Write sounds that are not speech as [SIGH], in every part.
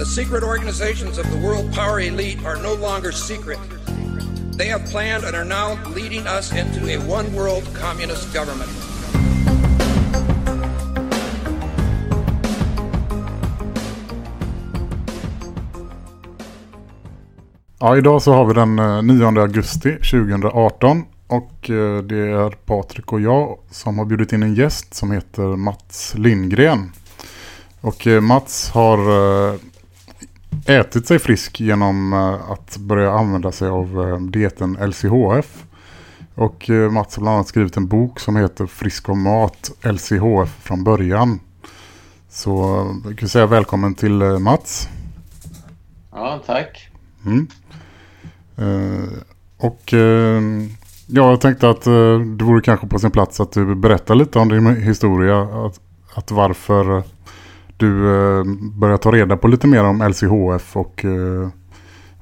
The secret organizations of the world power elite are no longer secret. They have planned and are now leading us into a one world communist government. Ja, idag så har vi den eh, 9 augusti 2018 och eh, det är Patrik och jag som har bjudit in en gäst som heter Mats Lindgren. Och eh, Mats har ätit sig frisk genom att börja använda sig av dieten LCHF. Och Mats har bland annat skrivit en bok som heter Frisk och mat LCHF från början. Så jag kan säga välkommen till Mats. Ja, tack. Mm. Och ja, jag tänkte att det vore kanske på sin plats att du berättar lite om din historia. Att, att varför du börjar ta reda på lite mer om LCHF och,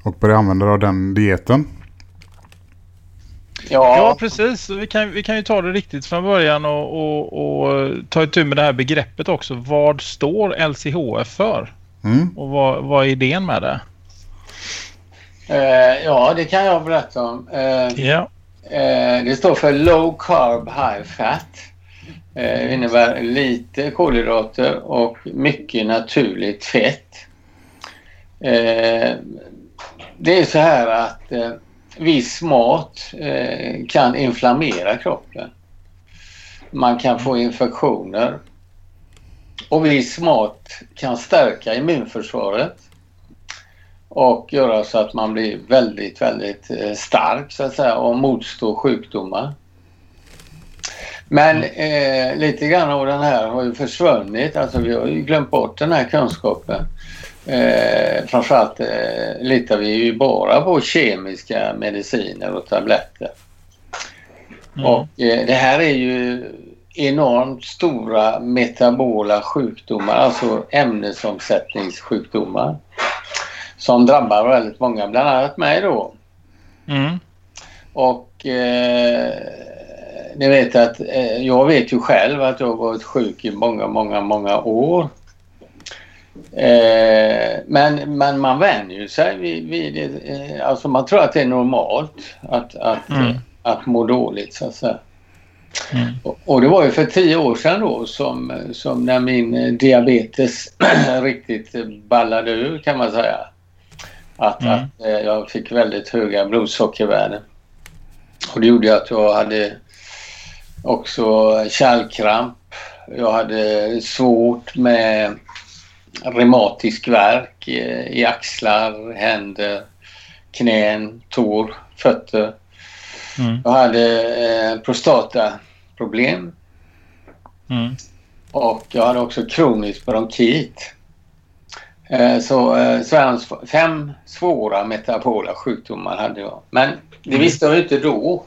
och börjar använda dig av den dieten. Ja. ja, precis. Vi kan, vi kan ju ta det riktigt från början och, och, och ta itu med det här begreppet också. Vad står LCHF för? Mm. Och vad, vad är idén med det? Eh, ja, det kan jag berätta om. Eh, ja. eh, det står för Low Carb High Fat. Eh, det innebär lite kolhydrater och mycket naturligt fett. Eh, det är så här att eh, viss mat eh, kan inflammera kroppen. Man kan få infektioner. Och viss mat kan stärka immunförsvaret och göra så att man blir väldigt, väldigt eh, stark så att säga och motstå sjukdomar. Men eh, lite grann av den här har ju försvunnit, alltså vi har ju glömt bort den här kunskapen. Eh, framförallt eh, litar vi ju bara på kemiska mediciner och tabletter. Mm. Och eh, det här är ju enormt stora metabola sjukdomar, alltså ämnesomsättningssjukdomar som drabbar väldigt många, bland annat mig då. Mm. Och eh, ni vet att eh, jag vet ju själv att jag har varit sjuk i många, många, många år. Eh, men, men man vänjer sig vid, vid eh, alltså man tror att det är normalt att, att, mm. att må dåligt så att säga. Mm. Och, det var ju för tio år sedan då som, som när min diabetes [CLEARS THROAT] riktigt ballade ur kan man säga. Att, mm. att jag fick väldigt höga blodsockervärden. Och det gjorde att jag hade också kärlkramp. Jag hade svårt med reumatisk värk i, axlar, händer, knän, tår, fötter. Mm. Jag hade eh, prostataproblem. Mm. Och jag hade också kronisk bronkit. Eh, så eh, fem svåra metabola sjukdomar hade jag. Men det mm. visste jag inte då.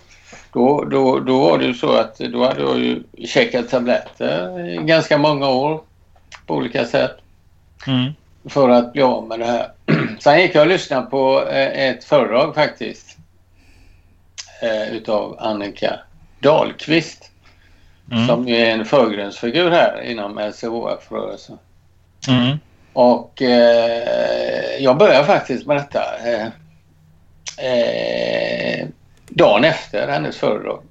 Då, då, då var det ju så att då hade jag ju käkat tabletter i ganska många år på olika sätt. Mm. För att bli av med det här. [CLEARS THROAT] Sen gick jag och lyssnade på eh, ett föredrag faktiskt. Utav Annika Dahlqvist. Mm. Som är en förgrundsfigur här inom LCHF-rörelsen. Mm. Och eh, jag började faktiskt med detta eh, eh, dagen efter hennes föredrag.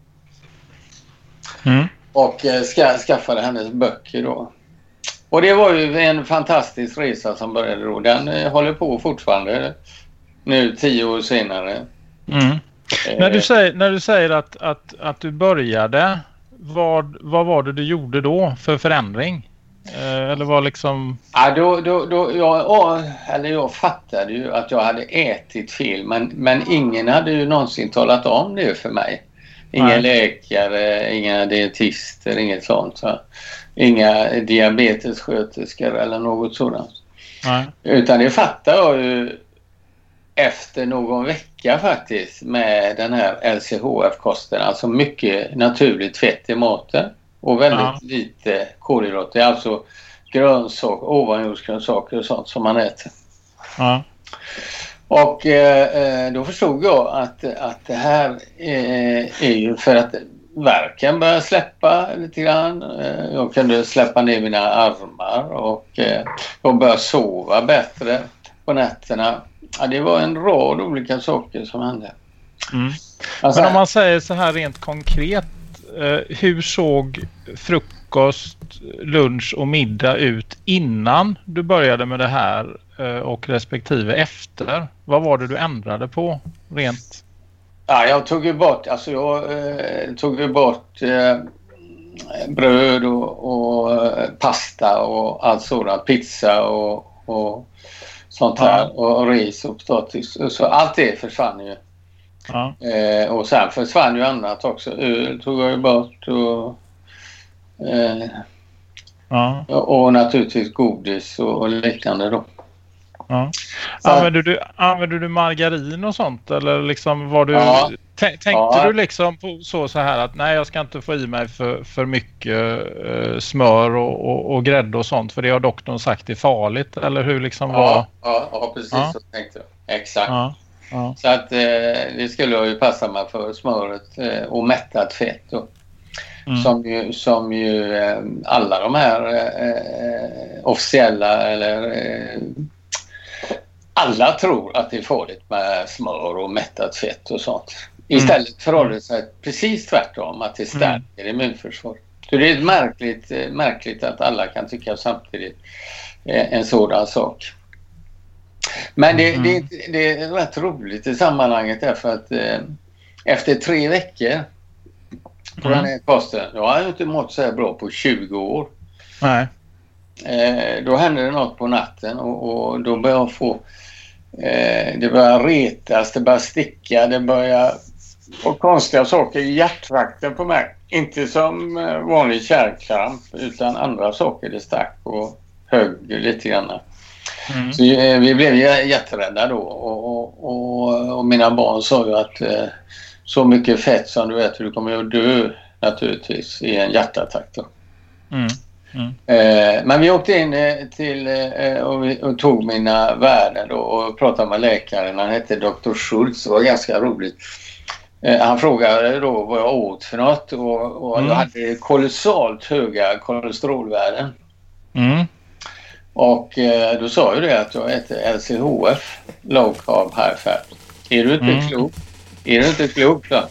Mm. Och eh, ska, skaffade hennes böcker då. Och det var ju en fantastisk resa som började då. Den eh, håller på fortfarande nu tio år senare. Mm. när, du säger, när du säger att, att, att du började, vad, vad var det du gjorde då för förändring? Eh, eller var liksom... Ja, då, då, då, jag, eller jag fattade ju att jag hade ätit fel men, men ingen hade ju någonsin talat om det för mig. Ingen Nej. läkare, inga dietister, inget sånt. Så. Inga diabetessköterskor eller något sådant. Nej. Utan det fattade jag ju efter någon vecka faktiskt med den här LCHF-kosten. Alltså mycket naturligt fett i maten och väldigt ja. lite kolhydrater. Alltså grönsaker, ovanjordsgrönsaker och sånt som man äter. Ja. Och eh, eh, då förstod jag att, att det här eh, är ju för att verken började släppa lite grann. Eh, jag kunde släppa ner mina armar och eh, jag började sova bättre på nätterna. Ja, det var en rad olika saker som hände. Mm. Alltså, Men om man säger så här rent konkret. Eh, hur såg frukost, lunch och middag ut innan du började med det här och respektive efter? Vad var det du ändrade på rent Ja, jag tog ju bort, alltså jag eh, tog ju bort eh, bröd och, och, eh, pasta och allt sådant. Pizza och, och sånt här. Ja. Och, och ris och potatis. Så allt det försvann ju. Ja. Eh, och sen försvann ju annat också. Öl tog jag ju bort och, eh, ja. och naturligtvis godis och, och liknande då. Ja. Använder, du, använder du margarin och sånt eller liksom var du... Ja. Tänkte ja. du liksom på så, så här att nej jag ska inte få i mig för, för mycket eh, smör och, och, och grädde och sånt för det har doktorn sagt är farligt eller hur liksom var... Ja, ja, ja precis så tänkte jag. Exakt. Så att eh, det skulle jag ju passa mig för smöret eh, och mättat fett då. Mm. Som ju, som ju eh, alla de här eh, eh, officiella eller alla tror att det är farligt med smör och mättat fett och sånt. Mm. Istället förhåller det sig precis tvärtom, att det stärker mm. immunförsvaret. Så det är märkligt, eh, märkligt att alla kan tycka samtidigt eh, en sådan sak. Men det, mm. det, det, är rätt roligt i sammanhanget därför att eh, efter tre veckor på mm. den här kosten, jag har inte mått så här bra på 20 år. Nej. Eh, då hände det något på natten och, och då började jag få eh, det började retas, det började sticka, det började och konstiga saker i hjärttrakten på mig. Inte som eh, vanlig kärlkramp utan andra saker. Det stack och högg lite grann. Mm. Så eh, vi blev jätterädda då och, och, och, mina barn sa ju att eh, så mycket fett som du äter, du kommer att dö naturligtvis i en hjärtattack. Då. Mm. Mm. men vi åkte in till och, vi, och tog mina värden då och pratade med läkaren. Han hette Dr. Schultz. Det var ganska roligt. Eh, han frågade då vad jag åt för något och, och mm. jag hade kolossalt höga kolesterolvärden. Mm. Och eh, då sa jag det att jag äter LCHF, low carb high fat. Är du inte mm. klok? Är du inte klok då?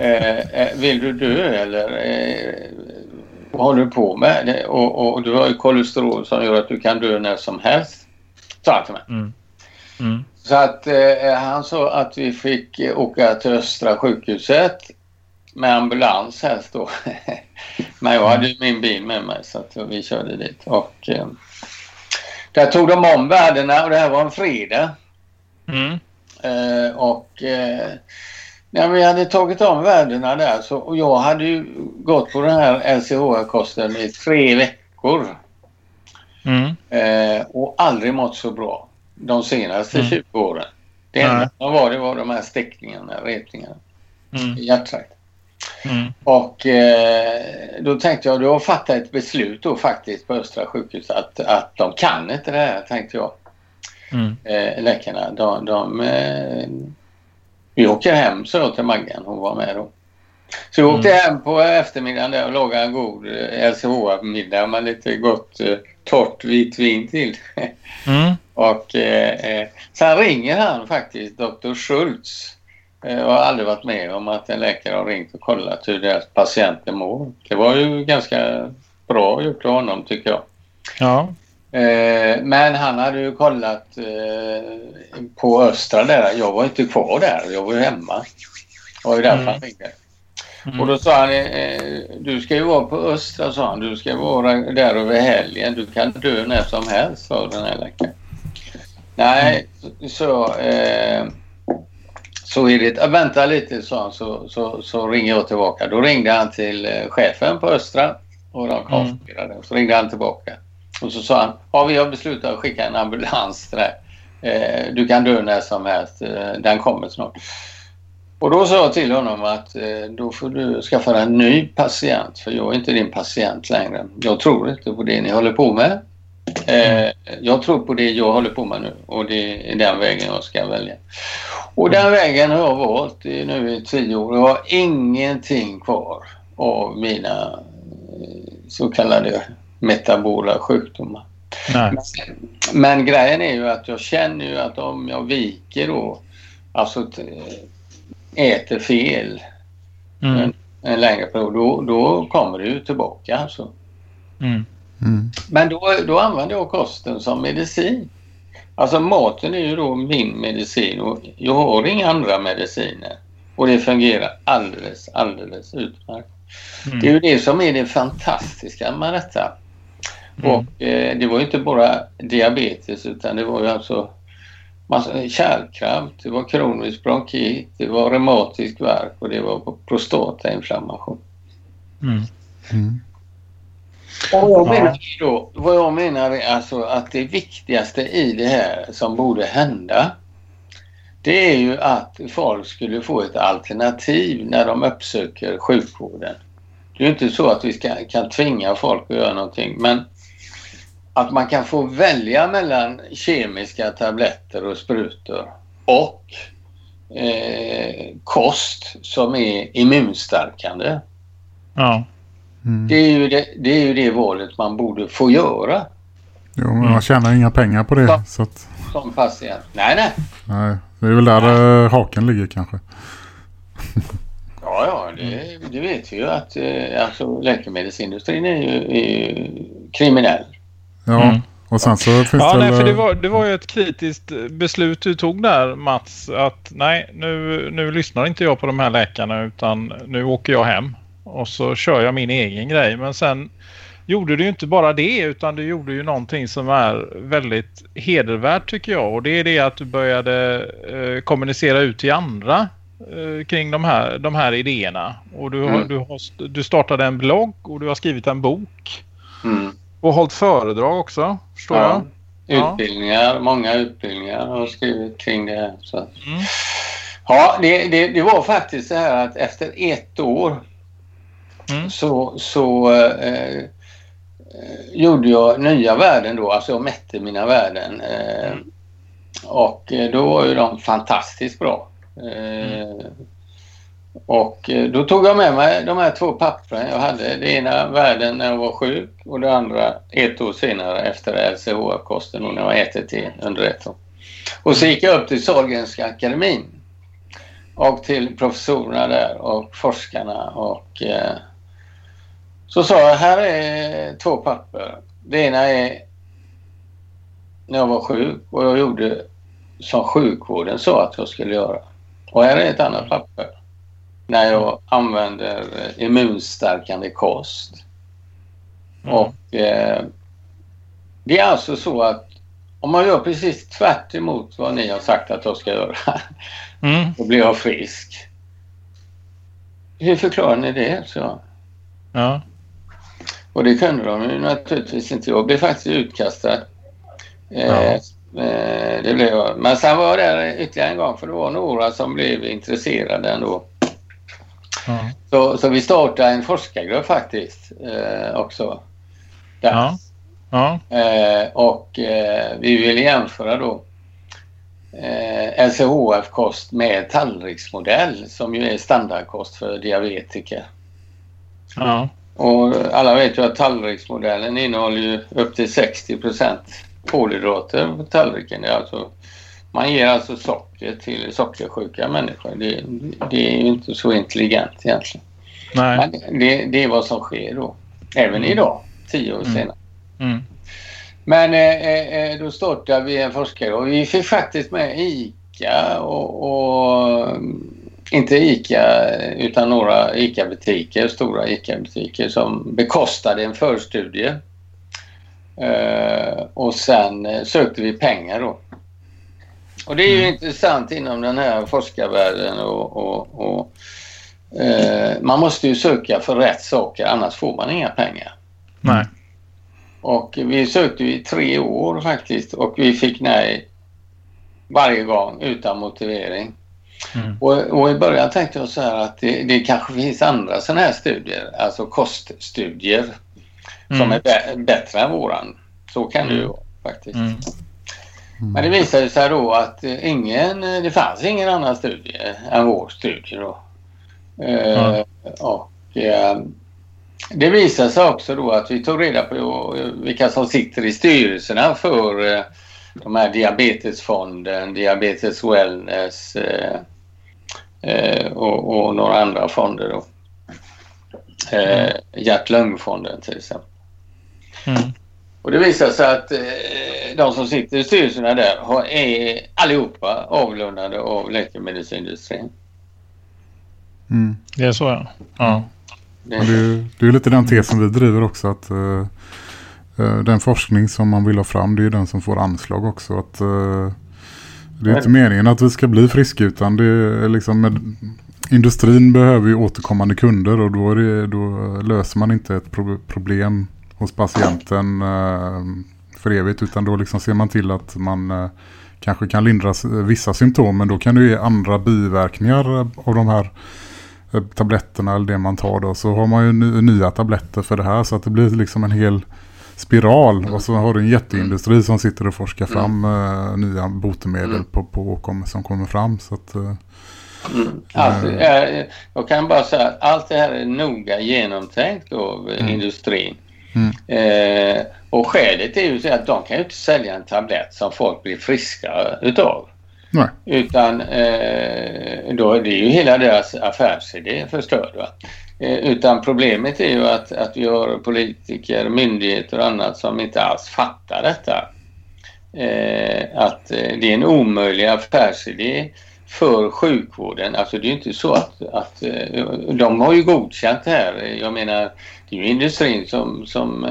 Eh, eh, vill du dö eller eh, vad håller du på med? Och, och, du har ju kolesterol som gör att du kan dö när som helst. Sa han till mig. Mm. Mm. Så att eh, han sa att vi fick åka till Östra sjukhuset med ambulans helst då. [LAUGHS] Men jag hade min bil med mig så att vi körde dit. Och, eh, där tog de om värdena och det här var en fredag. Mm. Eh, och eh, när vi hade tagit om värdena där så, och jag hade ju gått på den här LCHF-kosten i tre veckor. Mm. Eh, och aldrig mått så bra de senaste mm. 20 åren. Det enda som var det var de här stickningarna, repningarna mm. i hjärttrakten. Mm. Och eh, då tänkte jag, då fattade ett beslut då faktiskt på Östra sjukhus att, att de kan inte det här tänkte jag. Mm. Eh, läkarna. De, de eh, vi åker hem så till Maggan, hon var med då. Så jag åkte mm. hem på eftermiddagen där och lagade en god eh, LCH-middag med lite gott eh, torrt vitt vin till. Mm. [LAUGHS] och eh, eh, sen ringer han faktiskt, Dr. Schultz. Jag har aldrig varit med om att en läkare har ringt och kollat hur deras patienter mår. Det var ju ganska bra gjort av honom tycker jag. Ja. Men han hade ju kollat på Östra där. Jag var inte kvar där. Jag var ju hemma. Det var ju därför mm. han ringde. Mm. Och då sa han, eh, du ska ju vara på Östra, sa han. Du ska vara där över helgen. Du kan dö när som helst, sa den här läkaren. Nej, så, eh, så är det. Vänta lite, sa han, så, så, så ringer jag tillbaka. Då ringde han till eh, chefen på Östra och de konfererade. Mm. Så ringde han tillbaka. Och så sa han, ja vi har beslutat att skicka en ambulans till dig. Eh, du kan dö när som helst, eh, den kommer snart. Och då sa jag till honom att eh, då får du skaffa en ny patient för jag är inte din patient längre. Jag tror inte på det ni håller på med. Eh, jag tror på det jag håller på med nu och det är den vägen jag ska välja. Och den vägen har jag valt nu i tio år. Jag har ingenting kvar av mina eh, så kallade metabola sjukdomar. Men, men, grejen är ju att jag känner ju att om jag viker då, alltså äter fel mm. en, en, längre period, då, då kommer det ju tillbaka alltså. Mm. Mm. Men då, då använder jag kosten som medicin. Alltså maten är ju då min medicin och jag har inga andra mediciner. Och det fungerar alldeles, alldeles utmärkt. Mm. Det är ju det som är det fantastiska med detta. Mm. Och eh, det var ju inte bara diabetes utan det var ju alltså massa kärlkramp, det var kronisk bronkit, det var reumatisk värk och det var prostatainflammation. Mm. Och jag menar då, vad jag menar är alltså att det viktigaste i det här som borde hända det är ju att folk skulle få ett alternativ när de uppsöker sjukvården. Det är inte så att vi ska, kan tvinga folk att göra någonting men att man kan få välja mellan kemiska tabletter och sprutor och eh, kost som är immunstärkande. Ja. Mm. Det, är ju det, det är ju det valet man borde få göra. Jo, men man tjänar inga pengar på det. Som, så att... som patient. Nej, nej. Nej, det är väl där nej. Eh, haken ligger kanske. ja, ja, det, det, vet vi ju att eh, alltså, läkemedelsindustrin är ju, är ju kriminell. Ja, mm. och sen så finns ja, det nej, för det var, det var ju ett kritiskt beslut du tog där Mats. Att nej, nu, nu lyssnar inte jag på de här läkarna utan nu åker jag hem. Och så kör jag min egen grej. Men sen gjorde du inte bara det utan du gjorde ju någonting som är väldigt hedervärt tycker jag. Och det är det att du började eh, kommunicera ut till andra eh, kring de här, de här idéerna. Och du, mm. du, har, du startade en blogg och du har skrivit en bok. Mm. Och hållit föredrag också, förstår ja. jag. Utbildningar, ja. många utbildningar har skrivit kring det här. Så. Mm. Ja, det, det, det, var faktiskt så här att efter ett år mm. så, så eh, eh, gjorde jag nya värden då, alltså jag mätte mina värden. Eh, mm. och eh, då var ju de fantastiskt bra. Eh, mm. Och eh, då tog jag med mig de här två pappren jag hade. Det ena världen när jag var sjuk och det andra ett år senare efter LCHF-kosten när jag var ETT under ett år. Och så gick jag upp till Sahlgrenska akademin och till professorerna där och forskarna och eh, så sa jag, här är två papper. Det ena är när jag var sjuk och jag gjorde som sjukvården sa att jag skulle göra. Och här är ett annat papper när jag använder eh, immunstärkande kost. Mm. Och eh, Det är alltså så att om man gör precis tvärt emot vad ni har sagt att jag ska göra, [LAUGHS] mm. då blir jag frisk. Hur förklarar ni det? Så. Ja. Och det kunde de ju naturligtvis inte. Jag blev faktiskt utkastad. Eh, ja. Eh, det blev jag. Men sen var jag där ytterligare en gång för det var några som blev intresserade ändå. Ja. Så, så vi startade en forskargrupp faktiskt eh, också. Ja. Ja. Eh, och eh, vi ville jämföra då eh, LCHF-kost med tallriksmodell som ju är standardkost för diabetiker. Ja. Och alla vet ju att tallriksmodellen innehåller ju upp till 60% kolhydrater på tallriken. Det är alltså man ger alltså socker till sockersjuka människor. Det, det är ju inte så intelligent egentligen. Nej. Men det, det är vad som sker då. Även mm. idag, tio år mm. senare. Mm. Men eh, eh, då startade vi en forskare och vi fick faktiskt med ICA och, och inte ICA utan några ICA-butiker, stora ICA-butiker som bekostade en förstudie. Eh, och sen eh, sökte vi pengar då. Och det är ju mm. intressant inom den här forskarvärlden och, och, och eh, man måste ju söka för rätt saker annars får man inga pengar. Nej. Och vi sökte i tre år faktiskt och vi fick nej varje gång utan motivering. Mm. Och, och, i början tänkte jag så här att det, det kanske finns andra sådana här studier, alltså koststudier mm. som är bättre än våran. Så kan det ju mm. vara faktiskt. Mm. Men det visade sig då att ingen, det fanns ingen annan studie än vår studie då. Uh, och uh, det visade sig också då att vi tog reda på vilka som sitter i styrelserna för de här diabetesfonden, diabetes wellness och, och, några andra fonder då. Mm. Hjärt-lungfonden till exempel. Mm. Och det visar sig att eh, de som sitter i styrelserna där har, är allihopa avlönade av läkemedelsindustrin. Mm. Det är så ja. ja. Det, är, det är lite den tesen vi driver också att uh, den forskning som man vill ha fram det är den som får anslag också. Att, uh, det är inte meningen att vi ska bli friska utan det är liksom med, industrin behöver ju återkommande kunder och då, det, då löser man inte ett pro problem hos patienten eh, för evigt utan då liksom ser man till att man eh, kanske kan lindra vissa symptom men då kan det ge andra biverkningar eh, av de här tabletterna eller det man tar då. Så har man ju nya tabletter för det här så att det blir liksom en hel spiral och så har du en jätteindustri som sitter och forskar fram uh, nya botemedel mm. på, på som kommer fram. Så att, mm. alltså, jag, jag kan bara säga att allt det här är noga genomtänkt av mm. industrin. Mm. Eh, och skälet är ju så att de kan ju inte sälja en tablett som folk blir friska utav. Nej. Utan eh, då är det ju hela deras affärsidé förstörd. Va? Eh, utan problemet är ju att, att vi har politiker, myndigheter och annat som inte alls fattar detta. Eh, att eh, det är en omöjlig affärsidé för sjukvården. Alltså det är inte så att, att eh, de har ju godkänt det här. Jag menar det är ju industrin som, som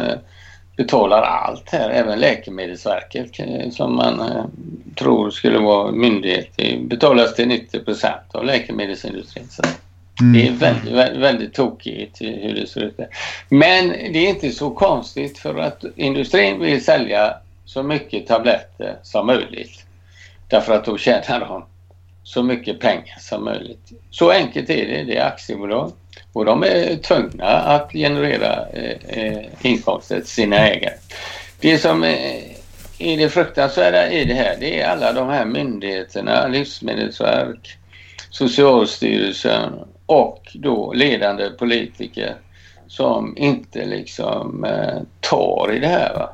betalar allt här, även Läkemedelsverket som man tror skulle vara myndighet. Det betalas till 90 procent av läkemedelsindustrin. Så mm. Det är väldigt, väldigt, väldigt tokigt hur det ser ut där. Men det är inte så konstigt för att industrin vill sälja så mycket tabletter som möjligt. Därför att då tjänar de så mycket pengar som möjligt. Så enkelt är det. Det är aktiebolag. Och de är tvungna att generera eh, eh, inkomster till sina ägare. Det som eh, är det fruktansvärda i det här det är alla de här myndigheterna, Livsmedelsverk, Socialstyrelsen och då ledande politiker som inte liksom eh, tar i det här. Va?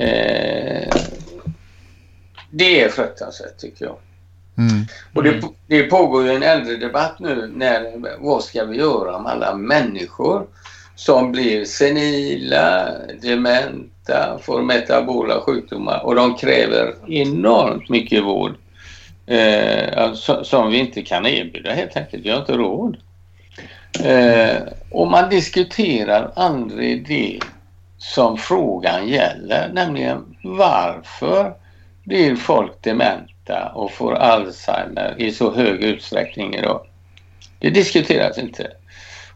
Eh, det är fruktansvärt tycker jag. Mm. Och det, det pågår ju en äldre debatt nu när vad ska vi göra med alla människor som blir senila, dementa, får metabola sjukdomar och de kräver enormt mycket vård eh, alltså, som vi inte kan erbjuda helt enkelt. Vi har inte råd. Eh, och man diskuterar aldrig det som frågan gäller, nämligen varför blir folk dementa och får Alzheimer i så hög utsträckning idag. Det diskuteras inte.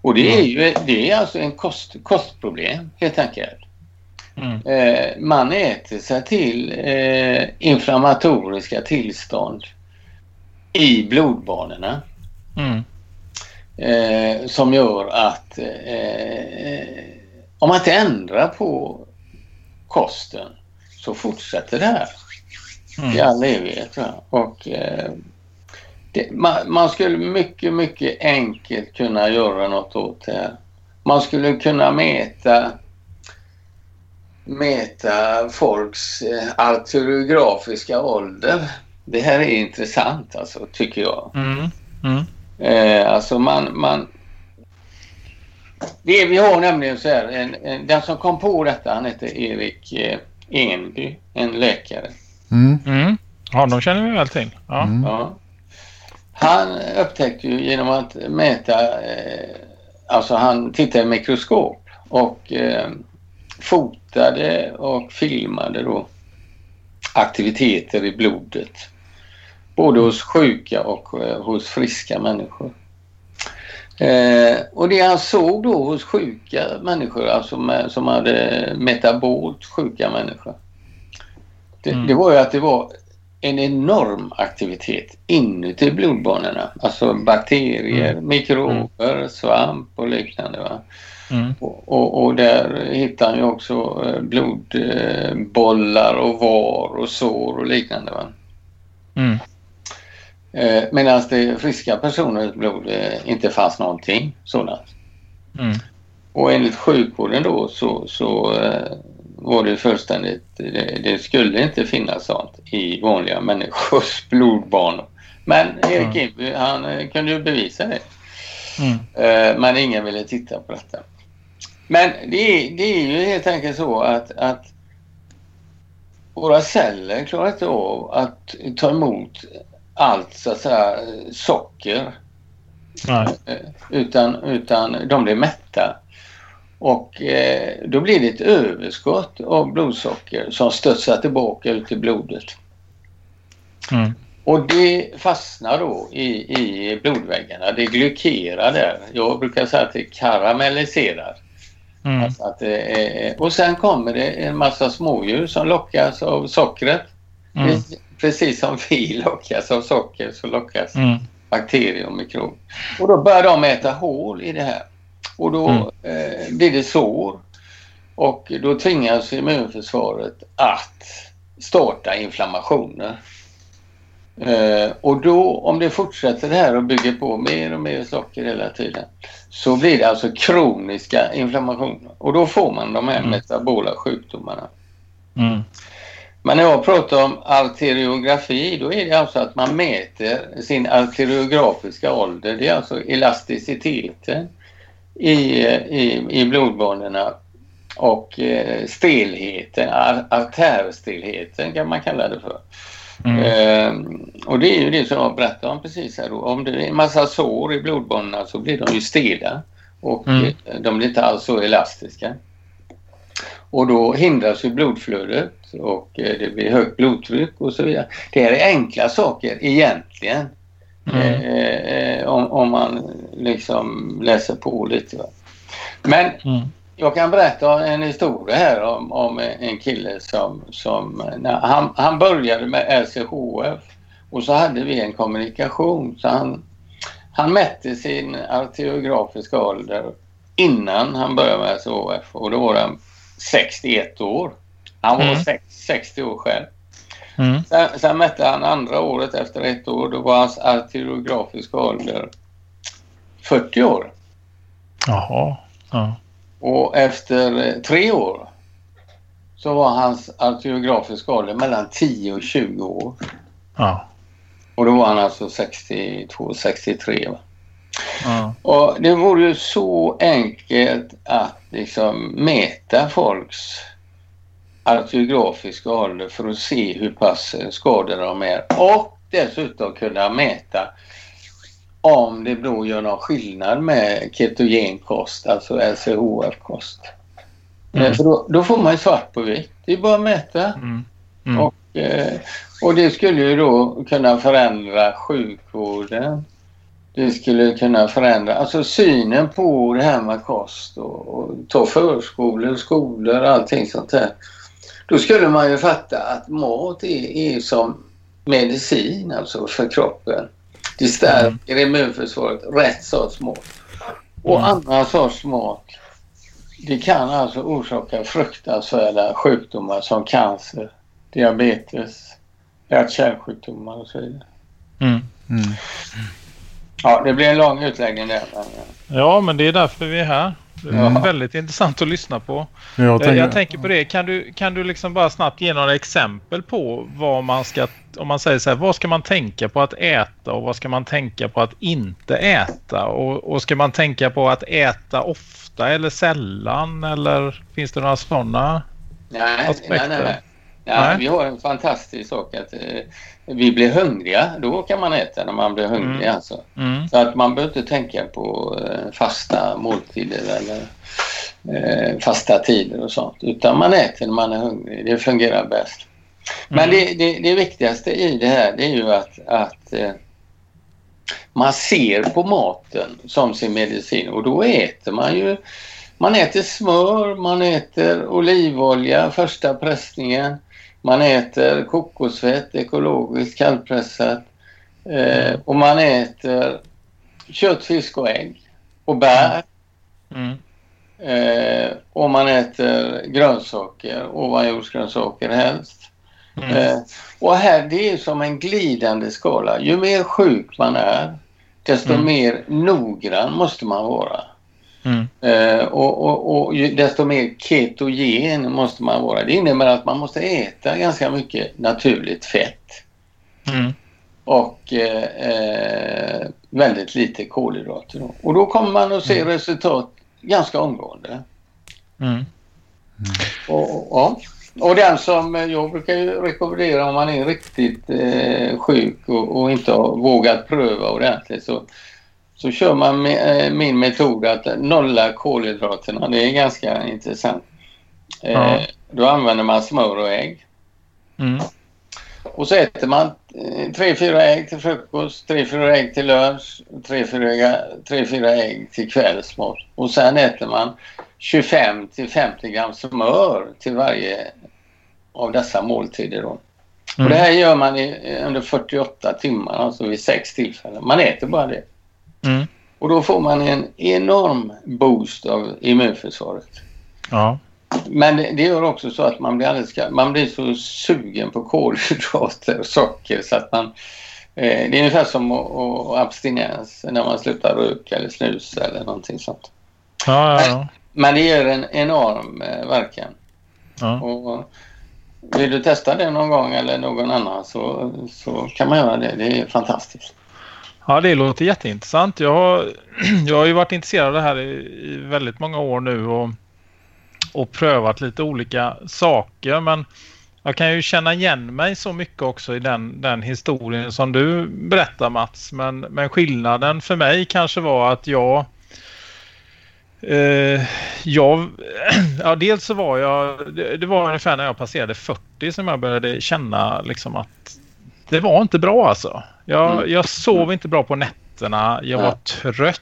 Och det är ju det är alltså en kost, kostproblem helt enkelt. Mm. Eh, man äter sig till eh, inflammatoriska tillstånd i blodbanorna. Mm. Eh, som gör att eh, om man inte ändrar på kosten så fortsätter det här mm. i all evighet. Och, eh, det, man, man, skulle mycket, mycket enkelt kunna göra något åt det här. Man skulle kunna mäta mäta folks eh, arteriografiska ålder. Det här är intressant alltså, tycker jag. Mm. Mm. Eh, alltså man, man... Det vi har nämligen så här, en, en, den som kom på detta han heter Erik eh, Enby, en läkare. Mm. Mm. Honom känner vi väl till. Ja. Mm. ja. Han upptäckte ju genom att mäta, eh, alltså han tittade i mikroskop och eh, fotade och filmade då aktiviteter i blodet. Både hos sjuka och eh, hos friska människor. Eh, och det han såg då hos sjuka människor, alltså med, som hade metabolt sjuka människor. Det, mm. det, var ju att det var en enorm aktivitet inuti blodbanorna. Alltså bakterier, mm. mikrober, mm. svamp och liknande. Va? Mm. Och, och, och, där hittar han ju också eh, blodbollar och var och sår och liknande. Va? Eh, Medan det friska personers blod eh, inte fanns någonting sådant. Mm. Och enligt sjukvården då så, så eh, var det fullständigt, det, det, skulle inte finnas sånt i vanliga människors [LAUGHS] blodbanor. Men Erik Imby, mm. han eh, kunde ju bevisa det. Mm. Eh, men ingen ville titta på detta. Men det är, det är ju helt enkelt så att, att våra celler klarar inte av att ta emot allt så att säga socker. Nej. Eh, utan, utan de blir mätta. Och eh, då blir det ett överskott av blodsocker som studsar tillbaka ut i blodet. Mm. Och det fastnar då i, i blodväggarna. Det glykerar där. Jag brukar säga att det karamelliserar. Mm. Alltså att är, och sen kommer det en massa smådjur som lockas av sockret. Mm. Precis som vi lockas av socker så lockas mm. bakterier och mikrober. Och då börjar de äta hål i det här. Och då mm. eh, blir det sår. Och då tvingas immunförsvaret att starta inflammationer. Eh, och då om det fortsätter det här och bygger på mer och mer socker hela tiden så blir det alltså kroniska inflammationer och då får man de här mm. metabola sjukdomarna. Mm. Men när jag pratar om arteriografi då är det alltså att man mäter sin arteriografiska ålder. Det är alltså elasticiteten i, i, i blodbanorna och eh, stelheten, artärstelheten kan man kalla det för. Mm. Eh, och det är ju det som jag berättade om precis här då. Om det är en massa sår i blodbanorna så blir de ju stela och mm. Eh, de blir inte alls så elastiska. Och då hindras ju blodflödet och eh, det blir högt blodtryck och så vidare. Det här är enkla saker egentligen. Mm. Eh, eh, om, om, man liksom läser på lite. Va? Men mm. jag kan berätta en historia här om, om en kille som, som han, han började med LCHF och så hade vi en kommunikation. Så han, han mätte sin arteriografiska ålder innan han började med LCHF och då var han 61 år. Han var mm. 60 år själv. Mm. Sen, sen mätte han andra året efter ett år. Då var hans arteriografiska ålder 40 år. Jaha. Ja. Och efter eh, tre år så var hans arteriografiska ålder mellan 10 och 20 år. Ja. Och då var han alltså 62, 63. Va? Ja. Och det vore ju så enkelt att liksom mäta folks arteriografiska ålder för att se hur pass skadade de är och dessutom kunna mäta om det då gör någon skillnad med ketogenkost, alltså LCHF-kost. Mm. Eh, för då, då, får man svart på vitt. Det är bara att mäta. Mm. Mm. Och, eh, och det skulle ju då kunna förändra sjukvården. Det skulle kunna förändra alltså synen på det här med kost och, och ta förskolor, skolor och allting sånt där. Då skulle man ju fatta att mat är, är som medicin alltså för kroppen. Det stärker mm. immunförsvaret, rätt sorts mat. Och mm. andra sorts mat det kan alltså orsaka fruktansvärda sjukdomar som cancer, diabetes, hjärt-kärlsjukdomar och så vidare. Mm. Mm. Ja, det blir en lång utläggning där. Ja, men det är därför vi är här. Det är mm. väldigt intressant att lyssna på. Jag tänker, jag tänker på det. Kan du, kan du liksom bara snabbt ge några exempel på vad man ska, om man säger så här, vad ska man tänka på att äta och vad ska man tänka på att inte äta? Och, och ska man tänka på att äta ofta eller sällan eller finns det några sådana nej, aspekter? Nej, nej, nej. Ja. Vi har en fantastisk sak att eh, vi blir hungriga. Då kan man äta när man blir hungrig. Mm. Alltså. Mm. Så att man behöver inte tänka på eh, fasta måltider eller eh, fasta tider och sånt. Utan man äter när man är hungrig. Det fungerar bäst. Men mm. det, det, det, viktigaste i det här det är ju att, att eh, man ser på maten som sin medicin och då äter man ju man äter smör, man äter olivolja, första pressningen. Man äter kokosfett, ekologiskt kallpressat. Eh, och man äter kött, fisk och ägg. Och bär. Mm. Eh, och man äter grönsaker, ovanjordsgrönsaker helst. Mm. Eh, och här det är som en glidande skala. Ju mer sjuk man är desto mm. mer noggrann måste man vara. Mm. Eh, och, och, och desto mer ketogen måste man vara. Det innebär att man måste äta ganska mycket naturligt fett. Mm. Och eh, eh väldigt lite kolhydrater. Då. Och då kommer man att se mm. resultat ganska omgående. Mm. Och, och, och den som jag brukar ju rekommendera om man är riktigt eh, sjuk och, och, inte har vågat pröva ordentligt så så kör man med, eh, min metod att nolla kolhydraterna. Det är ganska intressant. Eh, ja. då använder man smör och ägg. Mm. Och så äter man eh, tre, fyra ägg till frukost, tre, fyra ägg till lunch, tre, fyra, tre, fyra ägg till kvällsmat. Och sen äter man 25 till 50 gram smör till varje av dessa måltider. Då. Mm. Och det här gör man i, under 48 timmar, alltså vid sex tillfällen. Man äter bara det. Mm. Och då får man en enorm boost av immunförsvaret. Ja. Men det, det gör också så att man blir, alldeles, man blir så sugen på kolhydrater och socker så att man... Eh, det är ungefär som abstinens när man slutar röka eller snusa eller någonting sånt. Ja, ja, ja. Men det ger en enorm eh, verkan. Ja. Och, vill du testa det någon gång eller någon annan så, så kan man göra det. Det är fantastiskt. Ja, det låter jätteintressant. Jag har, [CLEARS THROAT] jag har ju varit intresserad av det här i, i väldigt många år nu och, och prövat lite olika saker. Men jag kan ju känna igen mig så mycket också i den, den historien som du berättar Mats. Men, men skillnaden för mig kanske var att jag eh, jag, [CLEARS THROAT] ja, dels så var jag, det, det, var ungefär när jag passerade 40 som jag började känna liksom att det var inte bra alltså. Jag, mm. jag sov inte bra på nätterna. Jag var trött.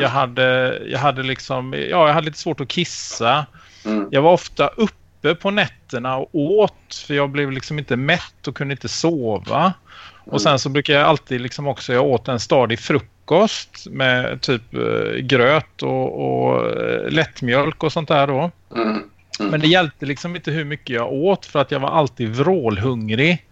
Jag hade, jag hade liksom, ja, jag hade lite svårt att kissa. Mm. Jag var ofta uppe på nätterna och åt för jag blev liksom inte mätt och kunde inte sova. Och mm. sen så brukar jag alltid liksom också, jag åt en stadig frukost med typ eh, gröt och, och eh, lättmjölk och sånt där då. Mm. Mm. Men det hjälpte liksom inte hur mycket jag åt för att jag var alltid vrålhungrig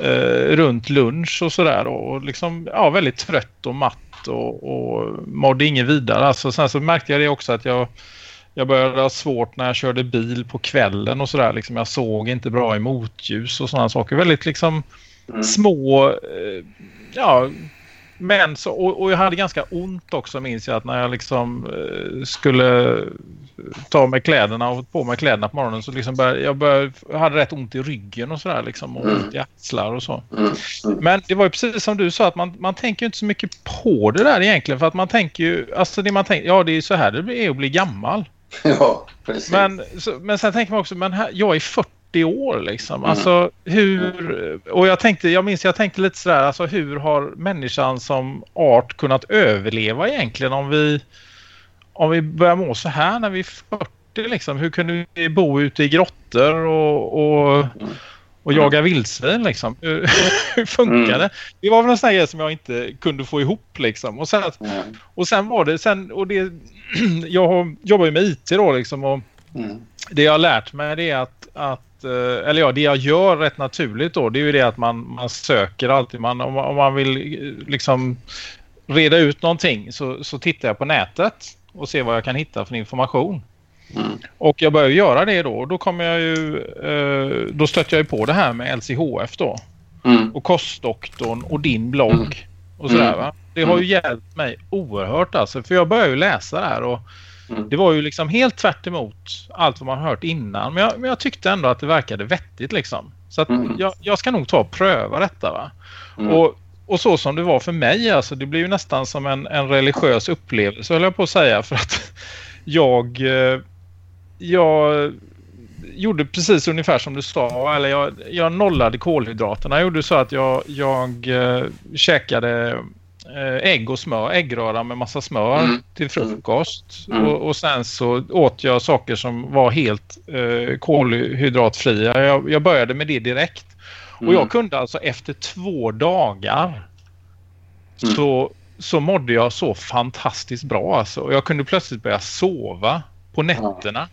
eh, runt lunch och sådär. Och liksom, ja, väldigt trött och matt och, och mådde inget vidare. Alltså, sen så märkte jag det också att jag, jag började ha svårt när jag körde bil på kvällen och sådär. Liksom, jag såg inte bra i motljus och sådana saker. Väldigt liksom mm. små, eh, ja men så, och, och, jag hade ganska ont också minns jag att när jag liksom eh, skulle ta med kläderna och på mig kläderna på morgonen så liksom började, jag, började, jag hade rätt ont i ryggen och sådär liksom och mm. ont i axlar och så. Mm. Mm. Men det var ju precis som du sa att man, man tänker inte så mycket på det där egentligen för att man tänker ju, alltså det man tänker, ja det är så här det är att bli gammal. [LAUGHS] Ja, precis. Men, så, men sen tänker man också, men här, jag är 40 40 år liksom. Mm. Alltså hur, och jag tänkte, jag minns jag tänkte lite sådär, alltså hur har människan som art kunnat överleva egentligen om vi om vi börjar må så här när vi är 40 liksom. Hur kunde vi bo ute i grottor och, och, och jaga vildsvin liksom? Hur, [LAUGHS] hur funkar mm. det? Det var väl en sån grej som jag inte kunde få ihop liksom. Och sen, och sen var det, sen, och det, [CLEARS THROAT] jag jobbar ju med IT då liksom och mm. det jag har lärt mig det är att, att Eh, eller ja, det jag gör rätt naturligt då, det är ju det att man, man söker alltid. Man, om, om man vill eh, liksom reda ut någonting så, så tittar jag på nätet och ser vad jag kan hitta för information. Mm. Och jag börjar göra det då. Då kommer jag ju, eh, då stöter jag ju på det här med LCHF då. Mm. Och kostdoktorn och din blogg. Mm. Och sådär va. Det har ju mm. hjälpt mig oerhört alltså. För jag börjar ju läsa där och Mm. Det var ju liksom helt tvärt allt vad man hört innan. Men jag, men jag, tyckte ändå att det verkade vettigt liksom. Så mm. jag, jag, ska nog ta och pröva detta va. Mm. Och, och så som det var för mig alltså. Det blev ju nästan som en, en religiös upplevelse höll jag på att säga. För att [LAUGHS] jag... Eh, jag gjorde precis ungefär som du sa. Eller jag, jag nollade kolhydraterna. Jag gjorde så att jag, jag äh, käkade eh, ägg och smör, äggröra med massa smör mm. till frukost. Mm. Och, och, sen så åt jag saker som var helt eh, kolhydratfria. Jag, jag, började med det direkt. Mm. Och jag kunde alltså efter två dagar mm. så, så mådde jag så fantastiskt bra. Alltså. Jag kunde plötsligt börja sova på nätterna.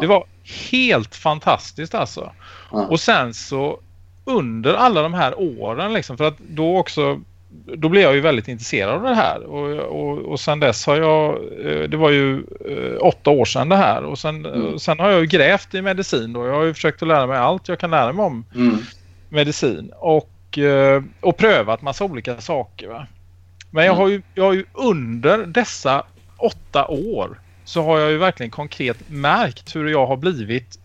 Det var helt fantastiskt alltså. Och sen så under alla de här åren liksom, för att då också då blev jag ju väldigt intresserad av det här och, och, och sen dess har jag, eh, det var ju eh, åtta år sedan det här och sen, mm. sen har jag ju grävt i medicin då. Jag har ju försökt att lära mig allt jag kan lära mig om mm. medicin och, eh, och prövat massa olika saker. Va? Men jag mm. har, ju, jag har ju under dessa åtta år så har jag ju verkligen konkret märkt hur jag har blivit